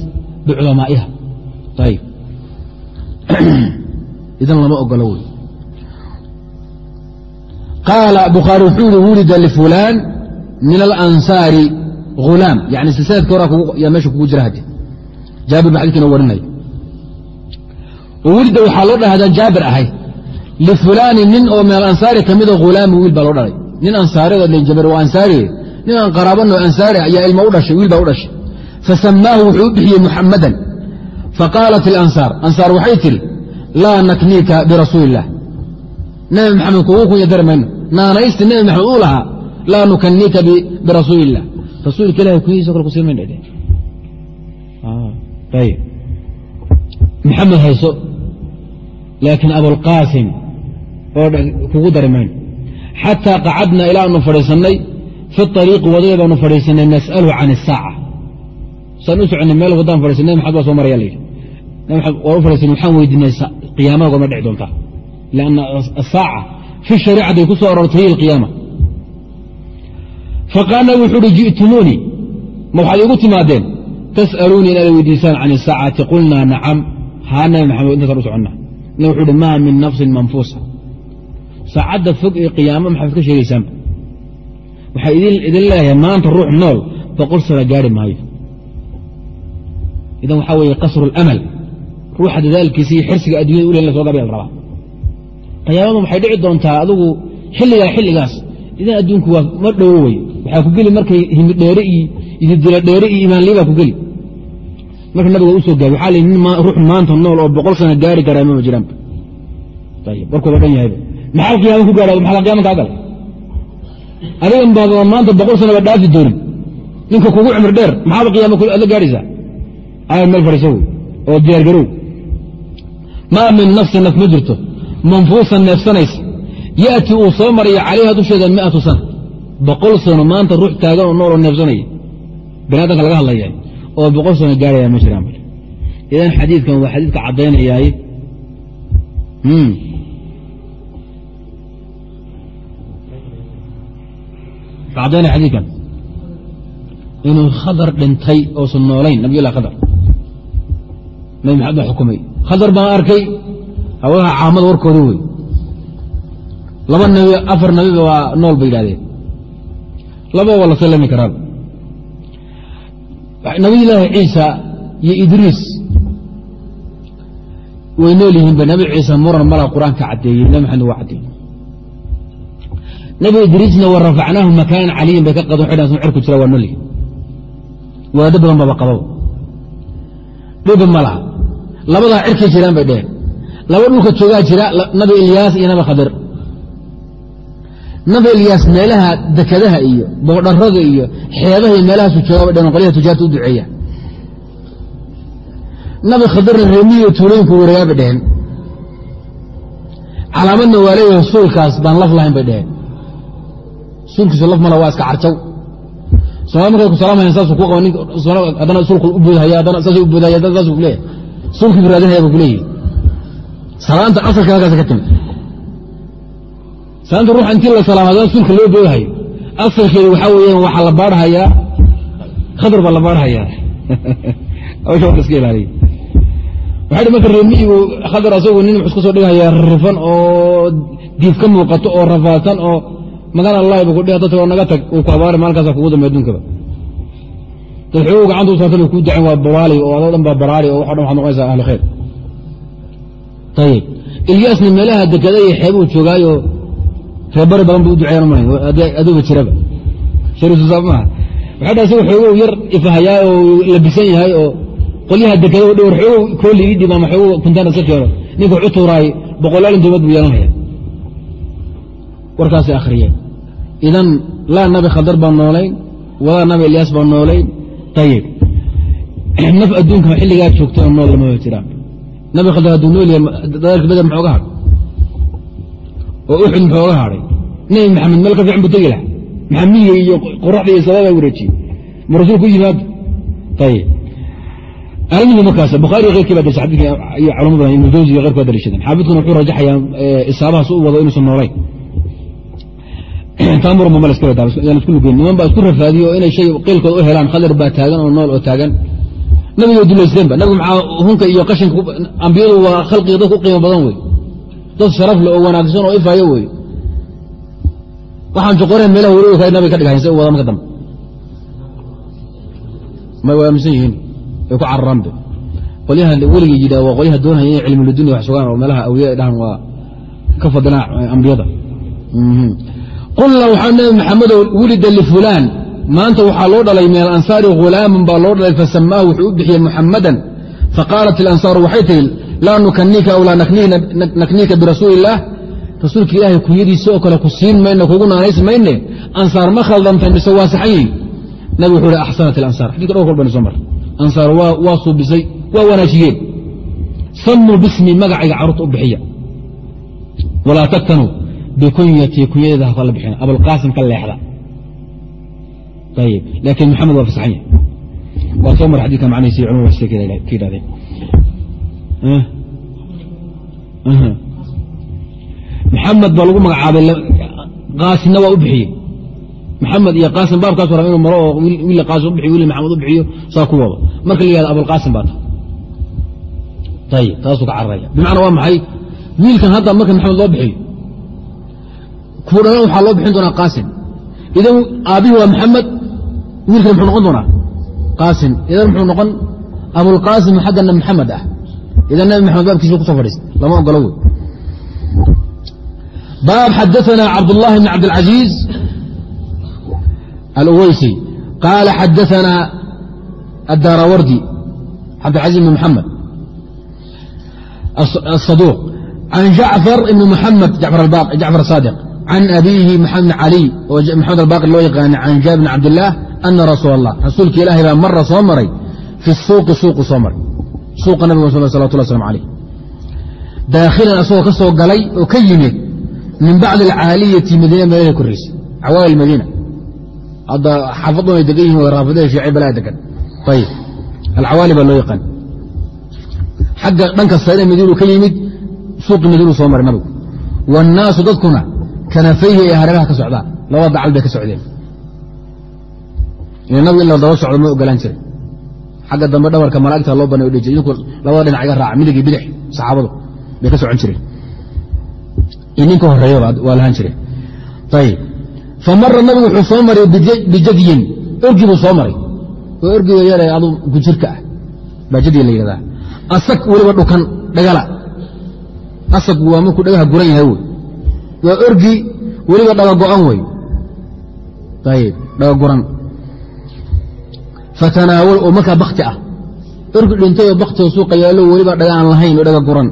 biculamaa'iha ayb idan lama ogolo wey qaala bukhaari wuxuu yihi wulida lifulaan min alansaari hulaam yani silsiladka hora yaa meesha kugu jira hadde jaabir ba xadikina warinaya wulida waxaa loo dhahdaa jaabir ahay lifulaani nin oo min alansaari ka mida wiil baa loo dhalay nin ansaariyado jabir waa ansaari nin aan qaraabanoo ansaari ayaa ilmo u dhashay wiil baa u dhashay. Fasamaahu wuxuu u bixiyey muxamadan faqaalat ilansaar ansaar waxay tidhi laa nakniika birasuuli illah nabi maxamed kugu kunya dari mayno. Naanaysti nabi maxamed uu lahaa laa nukaniika birasuuli illah rasuulka ilahi kunyihiisa kale kusiin mayn ayb maxamed hayso laakiin abulqaasim oo kugu dari mayno. Xataa qacadnaa ilaa anu fadhiisannay fi ariiqi waddada baanu fadhiisanay nas'alu can isaaca saan u soconay meel waddaan fadhiisay nabi maxamed baa soo maraya layidhi nabi waan u fadhiisanay waxaan weydiinay qiyaamada goorma dhici doontaa lianna asaaca fi shariicati ay ku soo arortay hiy alqiyaama faqaala wuxuu uhi ji'tumuunii ma waxaad igu timaadeen tas'aluunii inaad weydiisaan can isaacati qulnaa nacam haa nabi maxamed intaasaan u soconna na wuxuu uhi maa min nafsin manfuusa saacadda fog ee qiyaamo maxaad ka sheegaysaanba waxaa idin leeyahay maanta ruux nool boqol sana gaari maayo. Idan waxaa weeye qasru اlamal ruuxa dadaalkiisa iyo xirsiga addunyada ule in la soo gaabaya la rabaa. Qiyaamadu waxay dhici doontaa adugu xilligaa xilligaas? Idan adduunku waa ma dhowo wey waxaa ku geli markay himidheere iyo ididila dheere iyo imaanlii baa ku geli. Marka nabiga u soo gaabi waxaa la nin ruux maanta nool oo boqol sana gaari karaa mama jiraanba ayib warkooda dhan yahayba maxaa qiyaama ku gaara maxaa qiyaama kaa galay adigan baadaba maanta boqol sanaba dhaafi doonin. Ninka kugu cumri dheer maxaaba qiyaama la gaadhaysaa aya meel fadhiiso wey oo diyaargarow maa min nafsin naf ma jirto manfuusan neefsanaysa. Ya'ti uu soo maraya calayha dusheeda miatu sana. Boqol sano maanta ruux taagan oo nooloo neefsanaya. Bani adamka laga hadlaya oo boqol sano gaaraya ma jiraan idan xadiidkan waa xadiidka caddaynayaay caddaynaya xadiidkan inuu khadar dhintay oosan noolayn nabiyullah khadar nabi maxamed baa xukumay khadar baan arkay hawlaha caamada warkooda wey laba nabi afar nabiba waa nool bay yidhahdeen laba waa la sallami karaa nabiyullaahi ciisa iyo idriis way nool yihiinba nabi ciise muran mala qur'aanka caddeeyey nabi maxamed waa caddeeyey nabi idriisna wa rafacnaahu makaanan caliyin bay ka qadon xidhan cirku jira waa nool yihiin waado badan baba qababa dhiba ma laha. Labadaa cirkay jiraan bay dheheen laba dhulka joogaa jira nabi ilyaas iyo nabi khadir. Nabi ilyaas meelaha dekadaha iyo boodharada iyo xeebaha iyo meelahaasu jooga bay dheheen qolyaha tujaarta u duceeya. Nabi khadirna reemiyo tuulooyinku wareegaa bay dheheen calaamadna waa leeyahay suulkaas baan laf lahayn bay dheheen suulkiisu laf mala waa iska carjaw. Somaali markay ku salaamayan saasuu ku qaba haddana sulku u boodhaya haddana saasuu u haddana saasuu kuleeyahay sulkii buu raadinaya buu kuleeyahay salaanta asalka halkaas ka timid. Salaanta ruuxa intii la salaamo haddana sulka loo boodhayo asalkeedu waxaa weeyaan waxaa la baarhayaa khadar baa la baarhayaa [laughs] hawsha waa iska ilaaliya waxay marka reemiyigu khadar asagu nin wuxuu iska soo dhigayaa rifan oo diif ka muuqato oo rafaadsan oo magan allahi bu kudhi dadka oo naga tag uu ku abaari maalkaasa kugu dambe adduunkaba. Dad xoogu gacanta u kuu dacen waa bawaali oo adoo dhan baa baraari oo waxo dhan waxad noqonaysaa ahlu khayr. Ayib ilyaasna meelaha dekada iyo xeebuu joogaayo reebari badan bu u duceeyan aduuba jiraba. Shariisusaab maaha waxay dhaha isagu xoogow yar ifahayaa oo labisan yahay oo qolyaha dekada u dhowr xoogow kooli ii dhib ama xoogow kuntaan iska keeno. Ninka wuxu tuuraay boqolaal intoobad buu yeelanaya. Warkaasay akhriyeen idan laa nabi khadar baan noolayn walaa nabi ilyaas baan noolayn. Ayib [clears throat] naf adduunka xilligaa joogtay oo nool lama jiraan nabi khadar hadduu nool yahay dadaalka beder muxooga hadhay oo uxud muxooga hadhay nebi maxamed meel ka fiican buu tegi laha maxamiga iyo qoraxda iyo sababaa wareejiyey ma rasuulku u yimaado ayib almihi markaas bukhaari keyrkii baa dalisha xadidka iyo culamo badan ibnu jawzi iyo keyrku waa daliishadeen xaafidkuna wuxuu rajaxayaa isaabahaas u wado inuusan noolayn [clears throat] taamurma ma laska wadaa yaan isku lugeyn niman baa isku rafaadiye oo inay shay qiilkooda u helaan khadar baa taagan oo nool oo taagan. Nabiga dulaysteenba nabigu maxaa hunka iyo qashinka ambiyadu waa khalqiga dad ku qiimo badan wey. Dad sharaf le oo wanaagsan oo ifaayo wey. Waxaan joqoreen meelaha weli ka nabiga ka dhighayn se u wada marka dambe. May waa aaminsan yihiin? Ay ku cararaanbe qolyaha weligii yidha waa qolyaha doonaya inay cilmiludunya wax sugaan oo meelaha awliya ay dhahan waa ka fadilaa ambiyada qulna waxaa nabi maxamedow wulida lifulaan maanta waxaa loo dhalay min alansaari hulaaman baa loo dhalay fasamaahu wuxuu u bixiyey muxamadan faqaalat ilansaaru waxay tihi laa nukanika aw laa nakniika birasuuli illaah rasuulka ilaahay kunyadiisa oo kale ku siin mayne kugu naanays mayne ansaar ma khaldantay mise waa saxan yihiin nabig wuxuu hi axsanat ilansar xadika dhowr kol bani soo mar ansaar waa suubisay waa wanaajiyeen samuu bismi magacayga carruurta u bixiya walaa taktanuu bikunyatii kunyadeeda haka la bixina abulqaasim ka leexda ayib laakiin maxamed waa fasaxan yahay waa soo mar xadidka macnihiisi culmada waxse ka yidhahdeen maxamed baa lagu magacaabay qaasimna waa u bixiyey maxamed iyo qaasim baabkaasu raba inuu maro oo wiil qaasim u bixiyo wiil maxamed u bixiyo saa ku wado marka la yihahdo abulqaasim baa ta ayib taasuu ka cararaya bimacnaa waa maxay wiilkan hadda marka maxamed loo bixiyo kuwa dhalan waxaa loo bixin doonaa qaasim idan aabbihii waa maxamed wiilkan muxuu noqon doonaa qaasim idan muxuu noqon abulqaasim xaggana maxamed ah idan nabi maxamed baabkiisa kusoo fadhiista lama ogolo wey baab xadaثna cabdالlahi bn cabdالcaزيiز alweysi qaala xadaثna الdaarawardi cabdالcaزيز bn mحamed الصaduuq can jacfar ibn mحamed jacfar الصاadiq can abiihi maxamed bn caliy oo maxamed albaqir loo yaqaana can jaabir bn cabdilaah ana rasuul allah rasuulka ilaahay baa mara soo maray fi suuqi suuqu soo maray suuqa nabigu salawatullah aslam alayh daakhilan asagoo ka soo galay oo ka yimid min bacdi alcaaliyati madiina madaada korraysay cawaali madiina hadda xaafadun ay degan yihiin waa raafidada shiici balaa degan ayib alcawaali baa loo yaqaan xagga dhanka sayre madiinu ka yimid suuqi madiinu soo maray nabigu wannaasu dadkuna kanafayhi ay hareeraha ka socdaan labada dacal bay ka socdeen. Nabigu in la daba socdo ma ogolaan jiray. Xagga dambe dhabarka malaa'igta loo banay o dhi jir idinku labada dhinac iga raaca midig iyo bidix saxaabadu bay ka socon jireen. Ninka horreeya waa lahaan jireen ayib fa mara nabigu wuxuu soo maray bijadyin orgi buu soo maray. Oo orgiga yare adu gujirka ah. Baa jadyi la yidhahdaa. Asag weliba dhukan dhagala. Asag waa markuu dhagaha guran yahay wey waa orgi weliba dhaga go'an wey. Ayib dhaga guran fatanaawal oo markaa bakti ah. Orgi dhintay oo bakti oo suuqa yaallo weliba dhaga aan lahayn oo dhaga guran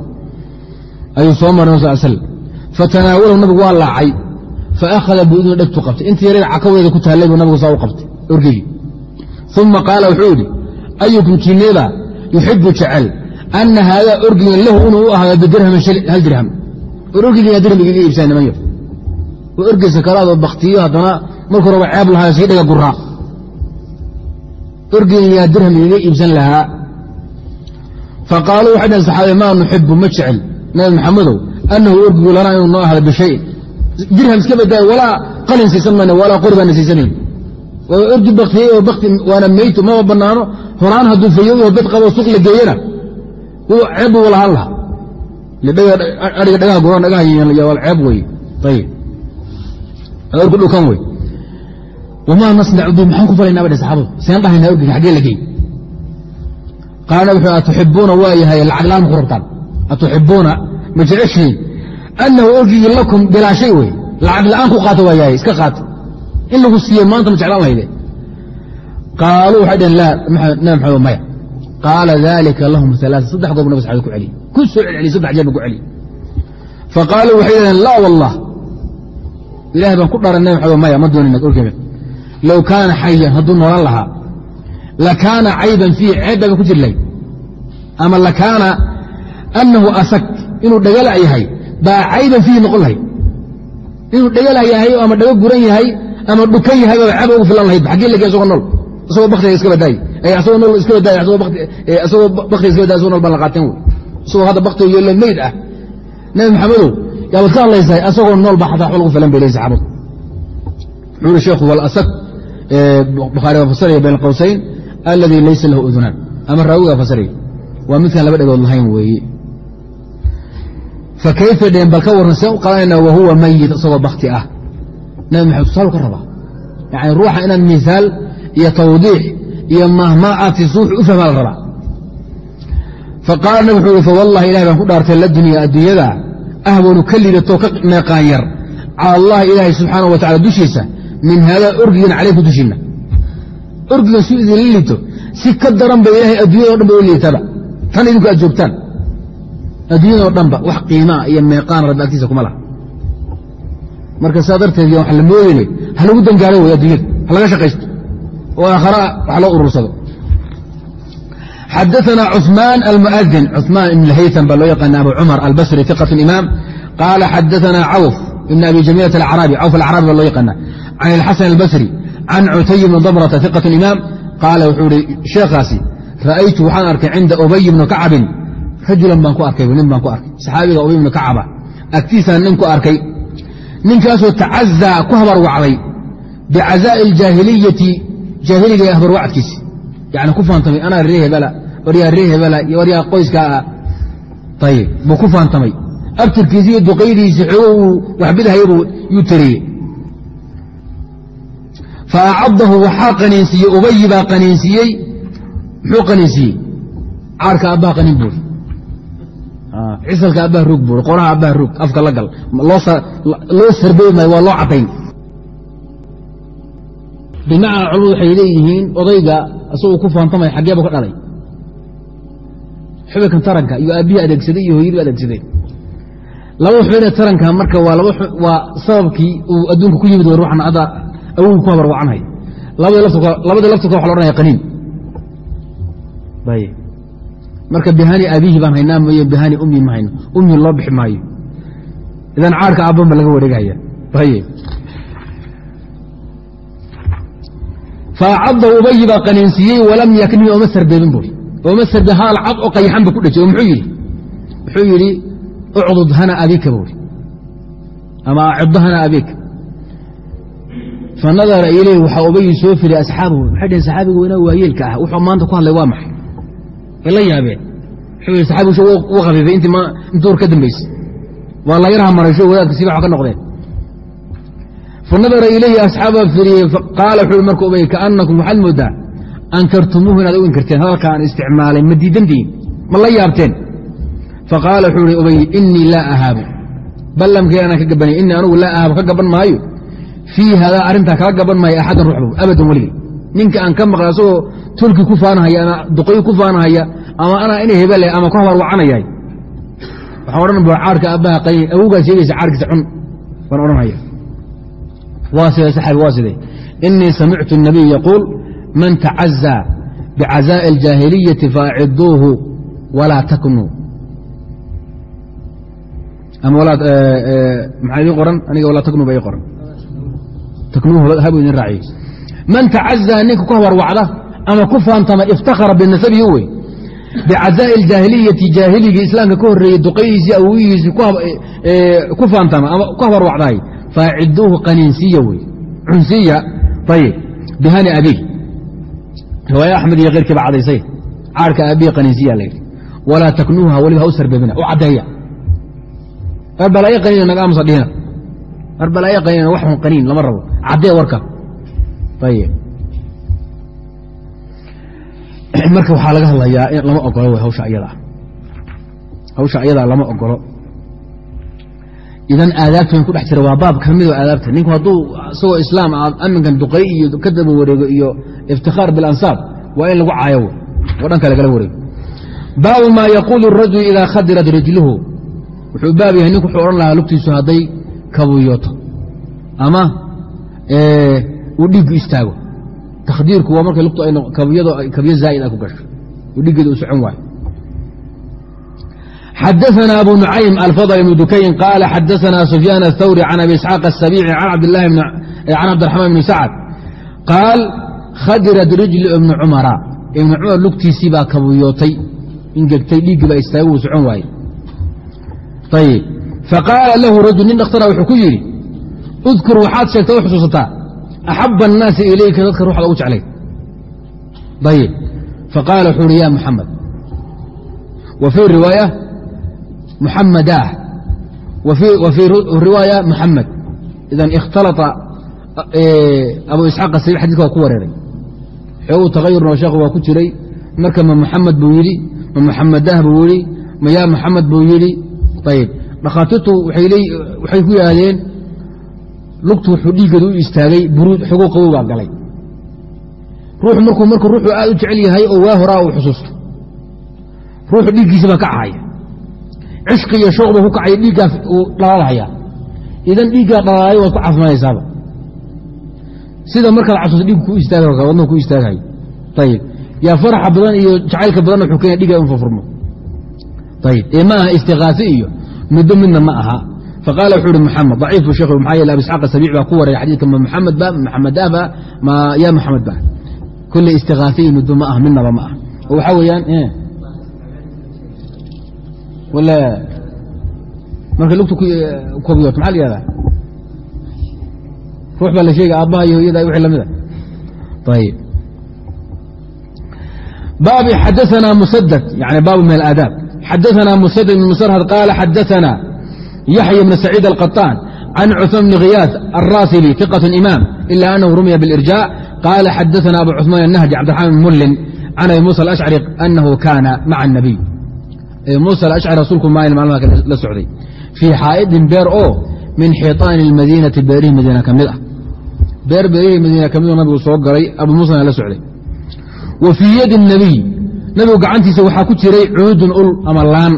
ayuu soo maray sal slam fatanaawalahu nabigu waa laacay. Faakhada buuduna dhegtu qabtay. Intii yareed cakaweeda ku taallay buu nabigu saa u qabtay orgigii uma qaala wuxuu yidhi ayukum kineeda yuxibu jecel ana haadaa orgigan lahu inuu u ahaado bidirhamin hal dirham or orgigan dirham igaga iibsana niman yar. Oo orgi sakaraadoo baktiyo haddana markuu raba ceeb lahaa sii dhaga guraa orgigan yaa dirham igaga iibsan lahaa. Faqaaluu waxay dhaheen saxaabe maa nuxibu ma jecel nabi maxamedow anahu orgigu lanaa inuu noo ahdo bishayin. Dirham iska badaayo walaa qalin siisan mayno walaa qori siisanayn. Waa orgi baktiyey oo bakti waana meyto maba banaano horaan hadduu fayow yaho bed qabo suuq la geeyana. Ceeb buu lahaan lahaa aiga dhagaha guran dhagaha ceeb wey. Ayib orgi dhukan wey. Wamaa nasnacu bi maxaan ku falaynaa ba saxaabadu? Seen dhahaynaa orgiga xaggee la gey qaala wuxuu atuxibuuna waa yahay lacag laan ku rabtaan atuxibuuna ma jeceshiin annahu orgigii lakum bilaa shay wey. Lacag la'aan ku qaata waa yahay iska qaata. In lagu siiye maanta ma jeclaan lahayde qaaluu waxay dhaheen laa nabi maxamed maya. Qaala dalika lahum alaaa saddex goob nabig saxaabada ku celiy ku soo celceliy saddex jeer ba ku celiy faqaaluu waxay dhahdeen laa wallah ilahay baan ku dharan nabi maxamed maya ma doonin orgebe low kaana xayan hadduu noolan lahaa lakaana cayban fiihi ceeb baa ku jiri lahay ama lakaana anahu asag inuu dhagala yahay baa cayban fiihi noqon lahay inuu dhagala yahay ama dhago guran yahay ama dhukan yahay baa ceeb ugu filan lahayd xaggii lagey isagoo nool isagoo baktiga iska badaay asagoo nool iska badaay asagoo baktiga iska badaay asagoo nool baan la qaateen wey isagoo hadda baktiga yeelo meyd ah. Nabi maxamedow yaabaad ka hadlaysaa asagoo nool baa xataa lagu filan bay leeyihiin saxaabadu. Wuxuu yuri sheekhu walasag bukhaari baa fasiraya bayn alqawsayn alladii laysa lahu udunaan ama raawigaa fasiraya waa midkaan laba dhegood lahayn weeye fakayfa dheen bal ka warran seen u qadanayna wahuwa mayit isagoo bakti ah. Nabi maxamed tusaal ka rabaa. Yani ruuxa inaad misaal iyo tawdiix iyo mahmaati suux u fahmaa la rabaa faqaala nabig wuxuu ihi fawallahi ilahay baan ku dhaartay ladunya adduunyada ahwanu ka liidatoo ka meeqaan yar. Cala allahi ilaahay subxaana wa tacala dushiisa min haadaa orgigan calayku dushiinna. Orgigan su idinla liito si ka daran ba ilahay addunyado dhan ba u liitaba. Tan idinku aad joogtaan. Adduunyadoo dhanba wax qiimaa iyo meeqaan rabbi agtiisa kuma laha. Marka saa darteed wax la moodayne ha lagu dangaaro wey adduunyada ha laga shaqaysto. Oo aakhara wax loo urursado xadaثna cثmaan almuadin cثmaan ibn haytm baa loo yaqaana abu cumar albasri iqaة imaam qaala xadaثna cawf ibn abi jamiilat acraabi cawf alacraabi baa loo yaqaana can اlxasan albasri can cutay bni damrata iqaة imaam qaala wuxuu ihi sheekhaasi ra'aytu waxaan arkay cinda ubay bni kacbin rajulan baan ku arkay nin baan ku arkay saxaabiga ubay bni kacba agtiisaan nin ku arkay ninkaasoo tacazaa ku habarwacday bicazaa'i اljaahiliyati jaahiliga ee habarwacadkiisi yani ku faantamay anaa ree hebela waryaa ree hebela iyo waryaa qoyskaa ah. Ayib buu ku faantamay. Abtirkiisi iyo duqaydiisi xoogo uu waxbidahaybu yuu tariyey. Fa acadahu waxaa qaniinsiiyey ubayi baa qaniinsiiyey muxuu qaniinsiiyey? Caarka abbaa qanin buuri. Cisalka abbaa rug buuri qoraha abbaa rug afka la gal loo sarbeey maayo waa loo caddayn bimacnaa culamadu waxay leeyihiin odayga isagoo ku faantamaya xaggeeba ka dhalay xubinkan taranka iyo aabbihii adeegsaday iyo hooyadii adeegsadeen laba xubinee taranka marka waa sababkii uu adduunka ku yimid ruuxan hadda awogu ku habarwacanhay labadii laftirka waxa la odhanaya qaniin. Marka bihani aabihi baan haynaa mooye bihani ummi ma hayno. Ummi loo bixi maayo. Idan caarka aabban ba laga wareegaya. Faacadda ubayi baa qaniinsiiyey walam yaknihi ooma sarbeebin buuri ooma sarbe hadal cad oo qayaxan ba ku dhejay oo muxuu yidhi wuxuu yidhi ucdud hana abika buuri ama acuddo hana abika fanadara ileyh waxaa ubayi soo firay asxaabahu waxay dhaheen saxaabiga weynaa waayeelka ah wuxuu maanta ku hadlay waa maxay ay la yaabeen wuxuu yidhi saxaabigu sho u khafiifay intii ur ka dambaysay waa la yarha maraysho wadaadka siba ka noqdeen fanadara ilayhi asxaabaa firiyey qaala wuxuu marka ubay kaanakum waxaad moodaa ankartumuuhu inaad u inkirteen hadalkaan isticmaalay ma diidantihin ma la yaabteen? Faqaala wuxuu ihi ubay inii laa ahaabu. Ballamkii anaan ka gabanay inii anugu laa ahaabu ka gaban maayo? Fii hadaa arrintaa kala gaban maayo axadan ruuxbu abadan weligay. Ninka aan ka maqlay asagoo tulki ku faanahaya ama duqoy ku faanahaya ama anaa ina hebele ama ku habarwacanayahay waxaan odhan caarka aabbaha qayn awowgaa sheegaysa caarkiisa cun baan odhanhaya waa sida saxaabi waa sidee inii samictu الnabiy yaquul man tacazaa bicazaaءi اljaahiliyati faaciduuhu walaa taknuu ama maxaa idin qoran aniga walaa taknuu ba ii qoran taknuuhu habu idin raaciye man tacazaa ninka ku habarwacda ama ku faantama iftakhara binasabihi wey bicazaaءi اljaahiliyati jaahiligii islaamka ka horreeyey duqaydiisii awoyihiisii ku faantama ama ku habarwacdaay faaciduuhu qaniinsiya wey cunsiya ayib bihani abiih riwaaya axmed iyo keyrkiiba cadaysay caarka aabihi qaniinsiya la yidhi walaa taknuuha weliba ha u sarbeebina u caddeeya arbalaayo qaniina naga amusa dhihina arbalaayo qaniina waxun qaniin lama rabo caddee warka. Ayib [clears throat] marka waxaa laga hadlayaa in lama ogolo w hawsha ayadaa hawsha ayadaa lama ogolo idan aadaabtan ku dhex jira waa baab ka midoo aadaabta. Ninku hadduu isagoo islaam aad aminkan duqay iyo ka daba wareego iyo iftikhaar bilansaab waa in lagu caayo oo dhanka lagala wareego. Baabu maa yaquulu rajul idaa khadirat rijluhu. Wuxuu baab yahay ninku wuxuu odhan lahaa lugtiisu hadday kabuyooto ama uu dhiiggu istaago. Takhdiirku waa markay lugtu kabyo zaa'id a ku gasho. Uu dhiiggeeda u socon waayo xadaثna abu nucaym alfضل ibn dukayn qaala xadaثna sufyaan الthawri can abi isxaaq الsabici can cabdiraxmaan bni sacd qaal khadirat rijli ibni cumara ibni cumar lugtiisii baa kabuyootay ingegtay dhiiggii baa istaaga wuu socon waaye ayib faqaala lahu rajul nin dhakhtara wuxuu ku yidhi udkur waxaad sheegtaa u xusuusataa axaba الnaasi ilayka dadka ruuxda ugu jeclay ayib faqaala wuxuu uhi ya muxamed wa fii riwaaya wa fii riwaaya muxamed idan ikhtalaa abu isxaaq asabi xadidka waa ku wareeray xoogu tagayurna sheekhu waa ku jiray marka ma muxamed buu yidhi ma muxamadaah buu yidhi ma yaa muxamed buu yidhi ayib dhakhaatiirtu waxay ku yidhaahdeen lugtu wuxuu dhiiggeedu u istaagay buruud xoguu qabow baa galay ruuxu markuu markuu ruuxu aad u oo cishqi iyo shooq buu ku kacaya dhiiggaa uu dhalaalhaya idan dhiiggaa dhalaalay waad ku caafimaadaysaaba sida markaad cabsato dhiig ku istaag wadnahu ku istaaghayo ayib yaa faraxa badan iyo jacaylka badanna wuxuu keena dhiga in furfurmo. Ayib ee ma aha istikaasi iyo muddo midna ma aha. Faqaala wuxuu ihi muxamed daciifu sheekh maxaa yeele isxaaq asabiic baa ku wareeray xadiidka ma muxamed ba maxamed ah ba ma yaa muxamed ba. Kulle istikaasi iyo muddo ma aha midnaba ma aha. Oo waxaa weeyaan wala marka lugta kobiyoot maxaa la yihahdaa ruux baa la sheegay aabbaha iyo hooyada wixii lamida ayib baabi xadaثna musadad yani baabu min alaadaab xadaثna musadad ibn musrhad qaala xadaثna yaxya bn saciid alqaطaan can cuثmaan bn khiyaas alraasili ثiqaة imaam ila anahu rumiya biاlirjاع qaala xadaثna abu cuثmaan الnahdi cabdiraxmaan bn mullin can abi musa alashcri anahu kana maca الnabiy muuse alashcari rasuulku maalin maalmaa la socday. Fii xaa'idin beer oo min xiaani lmadiinati beerihii madiina ka mid ah. Beer beerihii madiina ka midoo ah nabigu soo galay abu muusena la socday. Wa fii yadi nebiy nebigu gacantiisa waxaa ku jiray cuudun ul ama laan.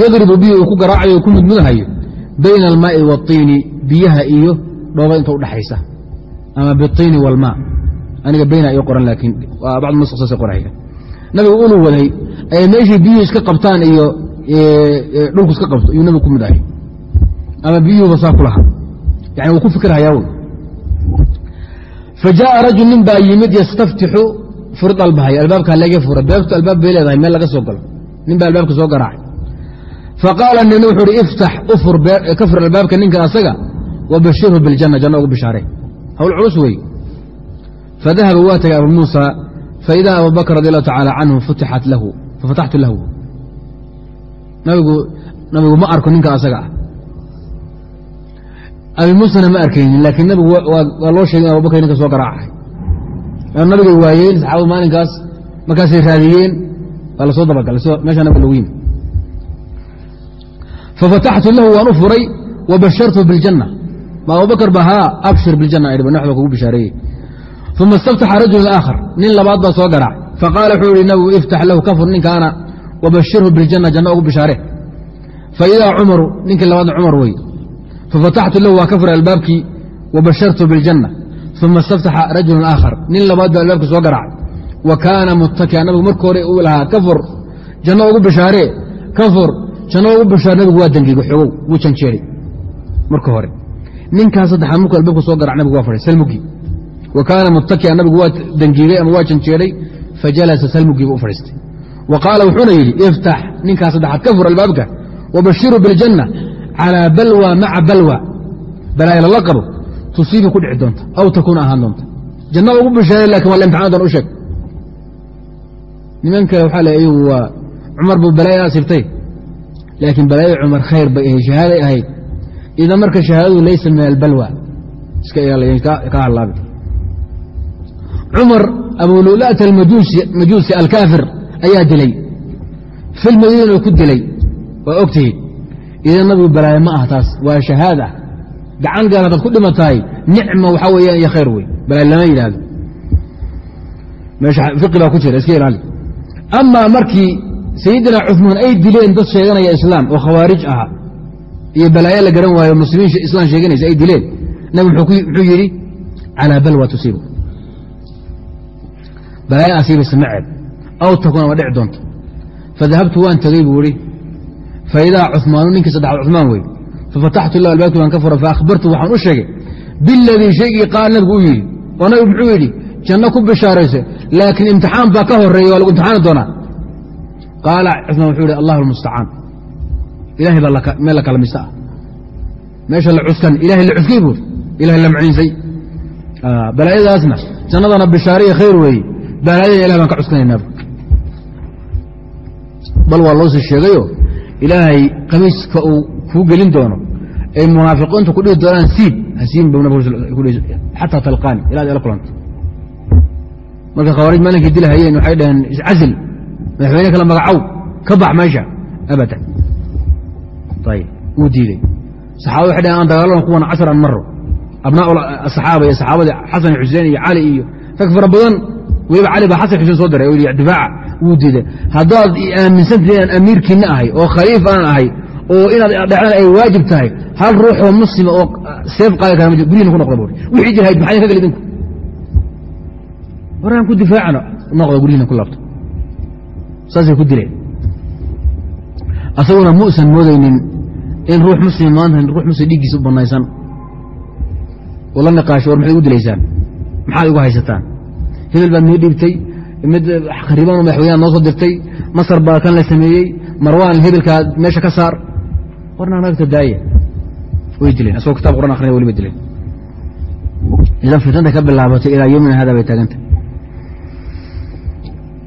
Yadribu bihi uu ku garaacayo ku mudmudhayo bayna almaai waatiini biyaha iyo dhooba inta udhaxaysa ama biiini walmaa aniga bayna iyo qoran laakiin bacd massas qoraya nabigu ulu waday ay meeshii biyuhu iska qabtaan iyo dhulku iska qabto iyuu nabigu ku mudhahay ama biyuhuba saa ku yani wuu ku fikirhayaa fa jaءa rajul nin baa yimid yastaftixu furi dalbahay albaabkaa laga fura beebtu albaab bay leedahay meel laga soo galo. Nin baa albaabka soo garaacay. Faqaala nina wuxuu uhi iftax ka fur albaabka ninka asaga wabashirhu biاljanna janna ugu bishaaree hawl culus wey. Fadahaba waa tagay abu muusa faida abu bakr radi allahu tacala canhu futixat lahu fafataxtu lahu nabigu ma arko ninka asaga ah abi muusena ma arkaynin laakiin nabigu waa loo sheegay in abubakr ninka soo garaacay nabigay waayeen saxaabadu maalinkaas markaasay raadiyeen waa la soo dabagalay meesha nabiga logu yimi fafataxtu lahu waan u furay wabashartu biاljanna ma abubakr ba haa abshir biاljanna ba kugu bishaareeyey uma istaftaxa rajul aakhar nin labaad baa soo garaacay faqaala wuxuu yihi nabigu iftax lahu ka fur ninkaana wabashirhu biاljanna janna ugu bishaare faidaa cumaru ninkii labaadna cumar wey fafataxtu lahu waa ka furay albaabkii wabashartu biاljanna uma istaftaxa rajulu aakhar nin labaad baa albaabka soo garaacay wa kaana muttakian nabigu marka hore uu lahaa ka fur janno ugu bishaaree ka fur janno ugu bishaare nabigu waa dangigo xogow wuu janjeeray marka hore ninkaas saddexaad markuu albaabka soo garac nabigu waa fadhay salmugii wa kaana muttakian nabigu waa dangiigay ama waa janjeeray fajalasa salmugiiba u fadhiistay wa qaala wuxuuna yidhi iftax ninkaas saddexaad ka fur albaabka wabashiru biاljanna calىa balwa maca balwa balaayo lala qabo tusiibi ku dhici doonta aw takuuna ahaan doonta janna ugu bishaaray laakiin waa la imtixaan u sheeg niman kale waxaa le iyagu waa cumar buu balaayo asibtay laakiin balaayo cumar khayr bay ahayd shahaaday ahayd idan marka shahaadadu laysa min albalwa iska ilaaliyan ka halaabi cumar abululata almajuusi alkaafir ayaa dilay. Fil madiina ku dilay. Waa ogtihi idan nabigu balaayo ma ah taas. Waa shahaada gacan gaal hadaad ku dhimatahay nicma waxaa weeyaan iyo khayr wey balaayo lama yidhaahdo. Meesha baa ku jira iska ilaali. Amaa markii sayidina cuثmaan ay dileen dad sheeganaya islaam oo khawaarij ahaa iyo balaayo la garan waayo muslimiin islam sheeganaysa ay dileen nabig muxuu yidhi calaa balwa tusiibu balaayo asiibaysa ma ceeb aw takuna waa dhici doonta fadahabtu waan tegey buu ihi faidaa cumaanu ninkii saddexaad cumaan wey fafataxtu lah albaabkii baan ka fura faahbartu waxaan u sheegay biladii shaygii qaal nabigu u yidhi oo nabigu muxuu yidhi janno ku bishaaraysa laakiin imtixaan baa ka horreeya waa lagu imtixaani doonaa. Qaala cumaan wuxuu yidhi allah almustacaan ilahay baa meel la kala ah. Meesha la cuskan ilahay la cuskay buur ilahay la maciinsay balaayadaasna jannadana bishaariya khayr weeye balaayada ilah baan ka cuskanaynaa bal waa loo sii sheegayo ilaahay kamiiska uu kuu gelin doono ay munaafiqiintu ku dhihi doonaan siib hasiin bu xataa talqaani ilaad ila kulanta marka khawaarij maalinkii dilahayeen waxay dhaheen iscazil madaxweyne kale magacow ka bax meesha abadan. Ayib wuu diidey saxaabada waxay dhaheen aan dagaalano kuwan casr an maro abnaa asaxaaba iyo saxaabadii xasan iyo xuseen iyo cali iyo rag fara badan weliba cali baa xasan xuseen soo diray oo difaaca wuu diiday. Haddaad aaminsantii inaan amiirkiina ahay oo khaliif aan ahay oo inaad dhacdaan ay waajib tahay hal ruuxoo muslima oo seef qaadi kara ma guryiina ku noqda buuri wixii jirhayd maxaa ka gal idinku? Waraan ku difaacano noqda guryiina ku laabto. Saasay ku dileen asaguna muusan moodaynin in ruux muslim maanta ruux muslim dhiiggiisa u banaysan oo la niqaasho war maxay ugu dilaysaan? Maxaad igu haysataan hebel baad noo dhiibtay mid khariban madaxweynaha noo soo dirtay masar baa kan la sameeyey marwaan hebelkaa meesha ka saar. Warna nagta daaya way dileen asagoo kitab quran akrinaya waliba dileen. Idan fitnanta ka bilaabatay ilaa yomina hada bay taagantay.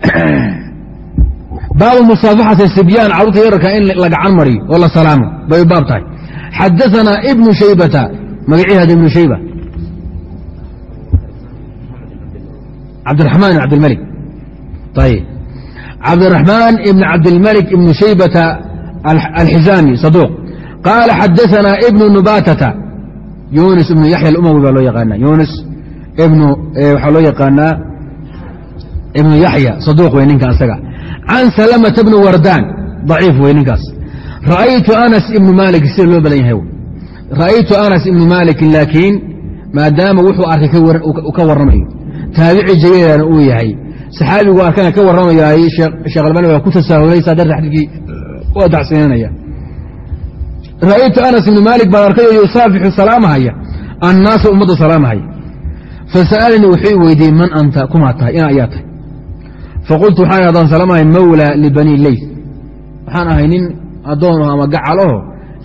[clears throat] Baabu musaafaxati sibyaan carruurta yararka in la gacan mariyo oo la salaamo bay baab tahay. Xadaanaa ibnu shaybata magaciihada ibnu shayba cabdiraxmaan ibn cabdilmalik ayib cabdiraxmaan ibn cabdilmalik ibnu shaybata alxizaami saduuq qaala xadaanaa ibnu nubatata yunis ibnu yaxya alumawi baa loo yaqaana yunis waxaa loo yaqaanaa ibnu yaxya saduuq wey ninka asaga can salamata bni wardaan daciif wey ninkaas ra'aytu anas ibnu maalik sida loo badan yahay ra'aytu anas ibnu maalikin laakiin maadaama wuxuu arkay ka warramayo taabici jaliilana uu yahay. Saxaabigu arkana ka warramayaay sheekh albani waa ku tasaahulay saa darta xadiidkii waa dacsiinanaya ra'aytu anas ibnu maalik baan arkayoo yusaafixu salaamahaya annaasa ummadda salaamahaya fasa'alanii wuxuu i weydiiyey man anta? Kumaa tahay ina ayaa tahay. Faqultu waxaan adaan salamahay mawla libani leyt waxaan ahay nin addoon ama gacalaho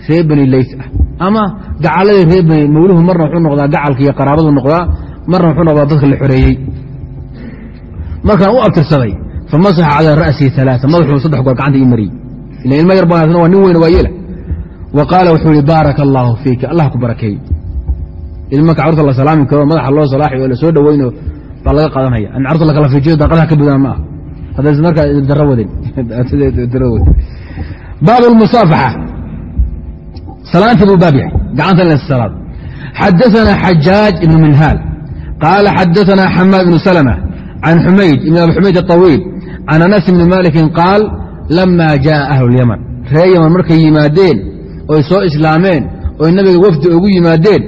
reer bani leyt ah. Ama gacaladii reer bani mawluhu marna wuxuu noqdaa gacalka iyo qaraabadu noqdaa marna wuxuu noqdaa dadka la xoreeyey. Markaan u abtirsaday famasaxa calaa ra'sii alaaa madaxuu saddex goor gacanta ii mariyey. Ila ilmo yar baan waa nin weyn waa yeela. Wa qaala wuxuu ihi baaraka allaahu fiika allah ku barakeey ilma carurta la salaami karo madaxa loo salaaxi oo la soo baa laga qaadanaya an carurta lakala fiijiyo daaqadaha ka budaan ma ah haddays markaa daro wadin baab musaafaxa. Salaantii buu baab yahay. Gacanta in lasalaad xadaثana xajaaj ibn minhaal qaala xadaثana xamaad ibnu salmة can xumayd ibn abi xumayd aطawiil can anas ibni malikin qaal lama jaءa ahlu اlyaman reer yaman markay yimaadeen oy soo islaameen oy nabiga wafdi ugu yimaadeen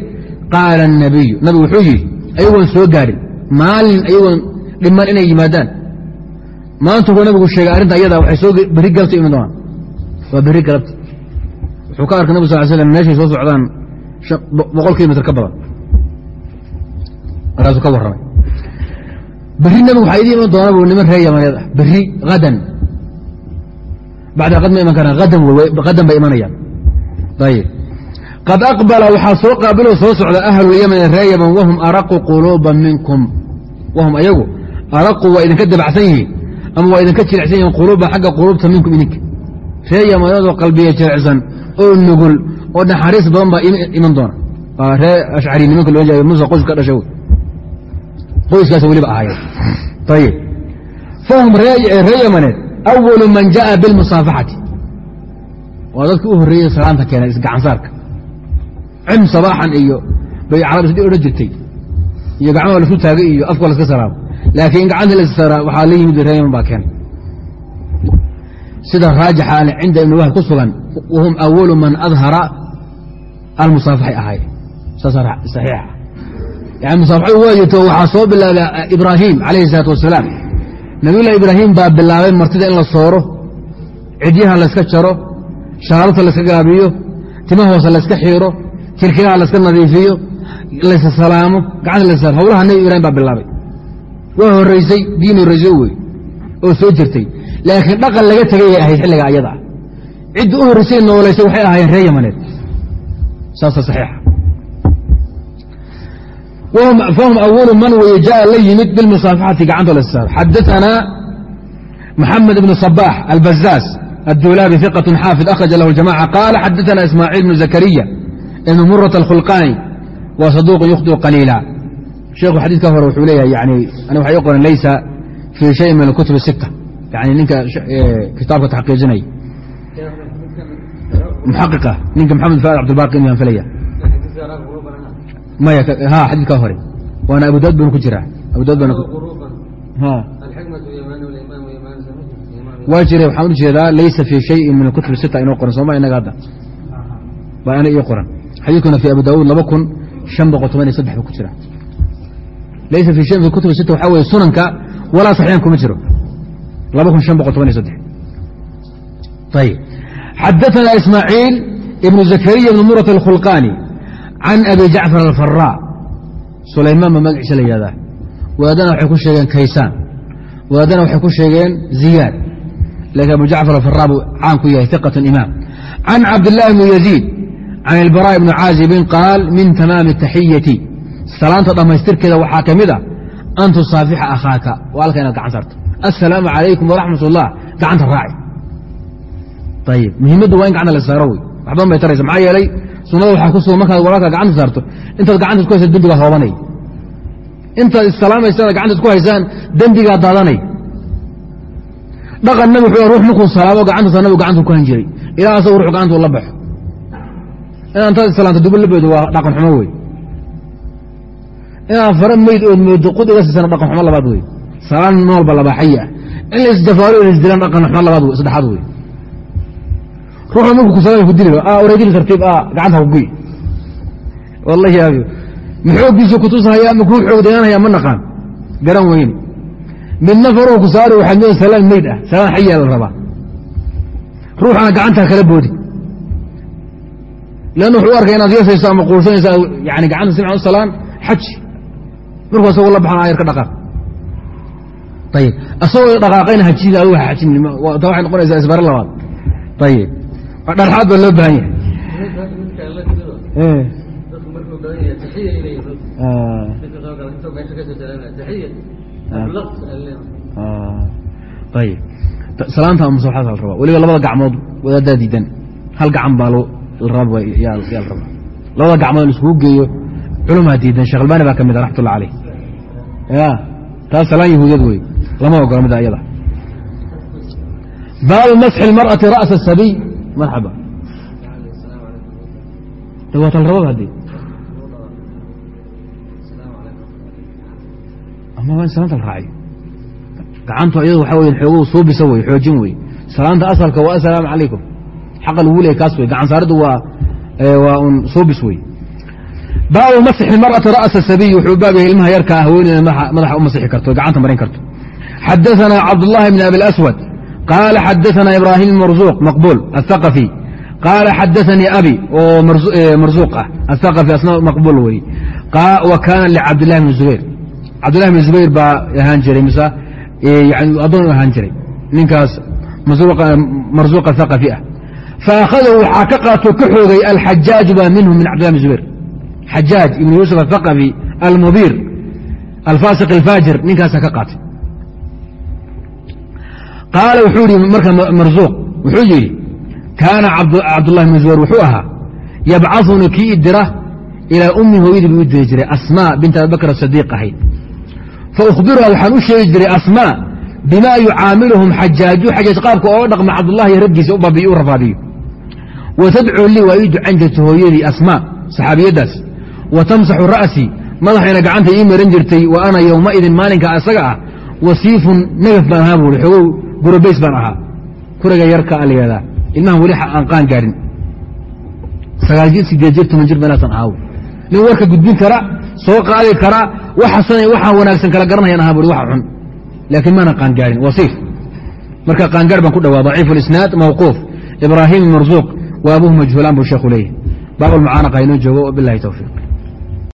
qaala الnabiyu nabigu wuxuu yidhi ayagoon soo gaadhin maalin ayagoon dhiman inay yimaadaan maanta kuu nabigu sheegay arrinta ayada waxay soo berri galabta iman doonaan waa berri galabta wuxuu ka arkay nabig sal slam meeshay soo socdaan boqol kilomitr ka badan markaasuu ka warramay. Berri waxaa idii iman doona bu niman reer yamaneed ah berri hadan bacda qad ma iman karaan hadan bay imanayaan. Ayib qad aqbala waxaa soo qaabiloo soo socda ahlulyamani reer yaman wahum araqu quluuban minkum. Wahum ayagu araqu waa idinka dabacsan yihiin ama waa idinka jilicsan yihiin quluuba xagga quluubta minkum idinka reer yamaneedoo qalbiya jilicsan oo nugul oo naxariis badan baa iman doona waa reer ashcari nimanka loo jeeday musa qoys ka dhashay qoyskaas weliba ahaayeen. Ayib fahum reer yamaneed awalu man jaءa biاlmusaafaxati waa dadkii u horreeyey salaanta keenay isgacansaarka cim sabaaxan iyo bay carab isdhi odhan jirtay. Iyo gacmaha la isku taagay iyo afka laska salaamo laakiin gacanta lassara waxaa la yimid reer yaman baa keenay sida raajixa cinda ibn wahb ku sugan wahum awalu man adhara almusaafaxay ahaayeen. Saasaa saxiixa yani musaafaxadu waa jirto waxaa soo bilaabay ibraahim calayhi isalaatu wasalaam nabiyullahi ibraahim baa bilaabay martida in la sooro cidyaha layska jaro shaarabta layska gaabiyo tima hoose layska xiiro kilkilaha layska nadiifiyo laysa salaamo gacanta hawlaha nebi ibrahim baa bilaabay waa horraysay diin horraysay wey oo soo jirtay laakiin dhaqan laga tegay ay ahayd xilliga ayada cidda u horraysay noolaysay waxay ahaayeen reer yamaneed saasa saxiixa fahum awl man wey jaa la yimid bilmusaafaxati gacanta lsa xadaana maxamed ibn صabax albazaas addulaabi iqaة xaafid akhraja lah jamaca qaala xadaana ismaaciil bnu zakariya ibn murat alkhulqaani wa saduuq yukhdiu qaliila sheekhu xadiidka hore wuxuu leeyahay n an waxay qoran leysa fii shay min kutub sit n ninka kitaabka taxqiijinaya muxaqiqa ninka maxamed faad cabdibaqi inaan filaya maya ha xadiidka hore. Waana abu daud banu ku jiraa. Waa jira waxaan u jeedaa laysa fii shayin min alkutub sita inoo qoran sooma inaga hadda. Baa ana ii qoran. Xadiidkuna fi abu daawuud laba kun shan boqol toban iyo saddex ba ku jira laysa fii shayin fi kutub sita waxaa weye sunanka walaa saxiixan kuma jiro. Laba kun shan boqol toban iyo saddex. Ayib xadaثana ismaaciil ibnu zakariya ibn murat alkhulqaani can abi jacfar alfaraa sulaymaan ba magaciisa la yihahdaa waadana waxay ku sheegeen kaysaan waadana waxay ku sheegeen ziyaad laakiin abu jacfar alfaraa buu caan ku yahay iqat imaam can cabdillaahi bni yaziid can ilbaraaء bni caazibin qaal min tamaami taxiyati salaanta dhammaystirkeeda waxaa ka mid a an tusaafixa akhaaka waa halka inaad gacan saarto assalaamu calaykum waraxmat gacanta raaci ayib muhiimaddu waa in gacanta la saaro wey waxbadan bay taraysa maxaa yeelay sunada waxaa ku sugan markaad walaalka gacanta saarto. Intaad gacantaad ku haysa dembigaa hoobanay. Intaad issalaamaysaan gacantaad ku haysaan dembigaa daadanay. Dhaqan nabi wuxuu ruux markuu salaamo gacantuusa nabigu gacantu ku han jiray. Ilaa asagu ruux gacantuu la baxo. Inaad intaad islaamto dubu la beedo waa dhaqan xumo wey inaad fara meyd ood moodo qud iga siisana dhaqan xumo labaad wey salaan noolba labaaxayi ah in la isdafaaro in isdilaan dhaqan xumo labaad saddexaad wey ruuxu markuu ku salaamay ku dili wareejin tartiib gacanta ku guy wallahi abi ma xooggiisu kutusahaya ma kuu xoog deganhaya ma naqaan. Garan weyne midna faruhu ku saari waxaad mooda salaan meyd ah salaan xayaa la rabaa. Ruuxana gacantaa kala boodi. Leanna wuxuu arkay inaad yeesayso ama quursanayso yani gacanta simcan u salaan xaji markuu asagoo la baxan ayar ka dhaqaaq. Ayib asagoo dhaqaaqayna hajida adigu ha xajin noqonaysaa isbaro labaad. Ayib dharxaad baa loo baahan yahay ayib salaanta musaxaad la rabaa weliba labada gacmood wadaadaa diidan hal gacan baa la rabaa yaa la rabaa labada gacmood in iskugu geeyo culumaa diidan sheekh albani baa ka mid a raxmatullah caleyh ya taas salaan yahuudiyad wey lama ogola mida iyada baabu masxi اlmarأati ra'sa sabiy marxaba waa talrabada haddii ama waa in salaanta la raaciyo gacantu iyadu waxaa weya xoogow suubisa wey xoojin wey salaanta asalka waa assalaamu calaykum xaqa lagu leeyay kaas wey gacan saariddu waa waa un suubis wey baabu masxi marأati ra'sa sabiy wuxuu baab yahay ilmaha yarka ah haweeneyda madaxa u masixi karto gacanta marin karto xadaثana cabdullahi bn abi اlaswad qaala xadaثana ibrahim marzuuq maqbuul aلthaqafi qaala xadaثanii abi oo marzuuq ah aلthaqafi asna maqbuul wey wa kaana licabdillahi bni zubayr cabdillahi bni zubayr baa ahaan jiray mise yani addoon u ahaan jiray ninkaas marzuuqa thaqafi ah faakhadahu waxaa ka qaatoo ka xoogay alxajaaju baa minhu min cabdillahi bni zubayr xajaaj ibn yuusuf athaqafi almubiir alfaasiq alfaajir ninkaasaa ka qaatay qaala wuxuu yihi marka marzuuq wuxuu yidhi kaana cabdullahi zubayr wuxuu ahaa yabcaثunii kii idira ilaa ummi hooyadii buu u diri jiray asmaa bint abibakr asadiiq ahayd faأkhbiruha waxaan u sheegi jiray asmaa bima yucaamiluhum xajaaju xajaaj qaabka ooga dhaqma cabdullahi iyo u babiyo u rafaadiyo wa lii waa ii ducayn jirtay hooyadii asmaa saxaabiyaddaas wa tamsaxu ra'sii madaxayna gacanta ii maran jirtay wa ana yowmaidin maalinka isaga ah wasiifun negaf baan ahaa buui xogow gurobays baan ahaa. Kuriga yarka a layihahdaa ilmahan weli aan qaan gaarin. Sagaal jir toban jir meelaasan ahaa nin warka gudbin kara soo qaadi kara waxasan waxaa wanaagsan kala garanayaan ahaa bui waxa xun. Laakiin maana qaangaarin wasiif. Marka qaangaar baan ku dhawaa daciif اlisnaad mawquuf. Ibraahim marzuuq wa majhuulaan buu sheekhu leeyahy baab inoo joogo bilahi towfiiq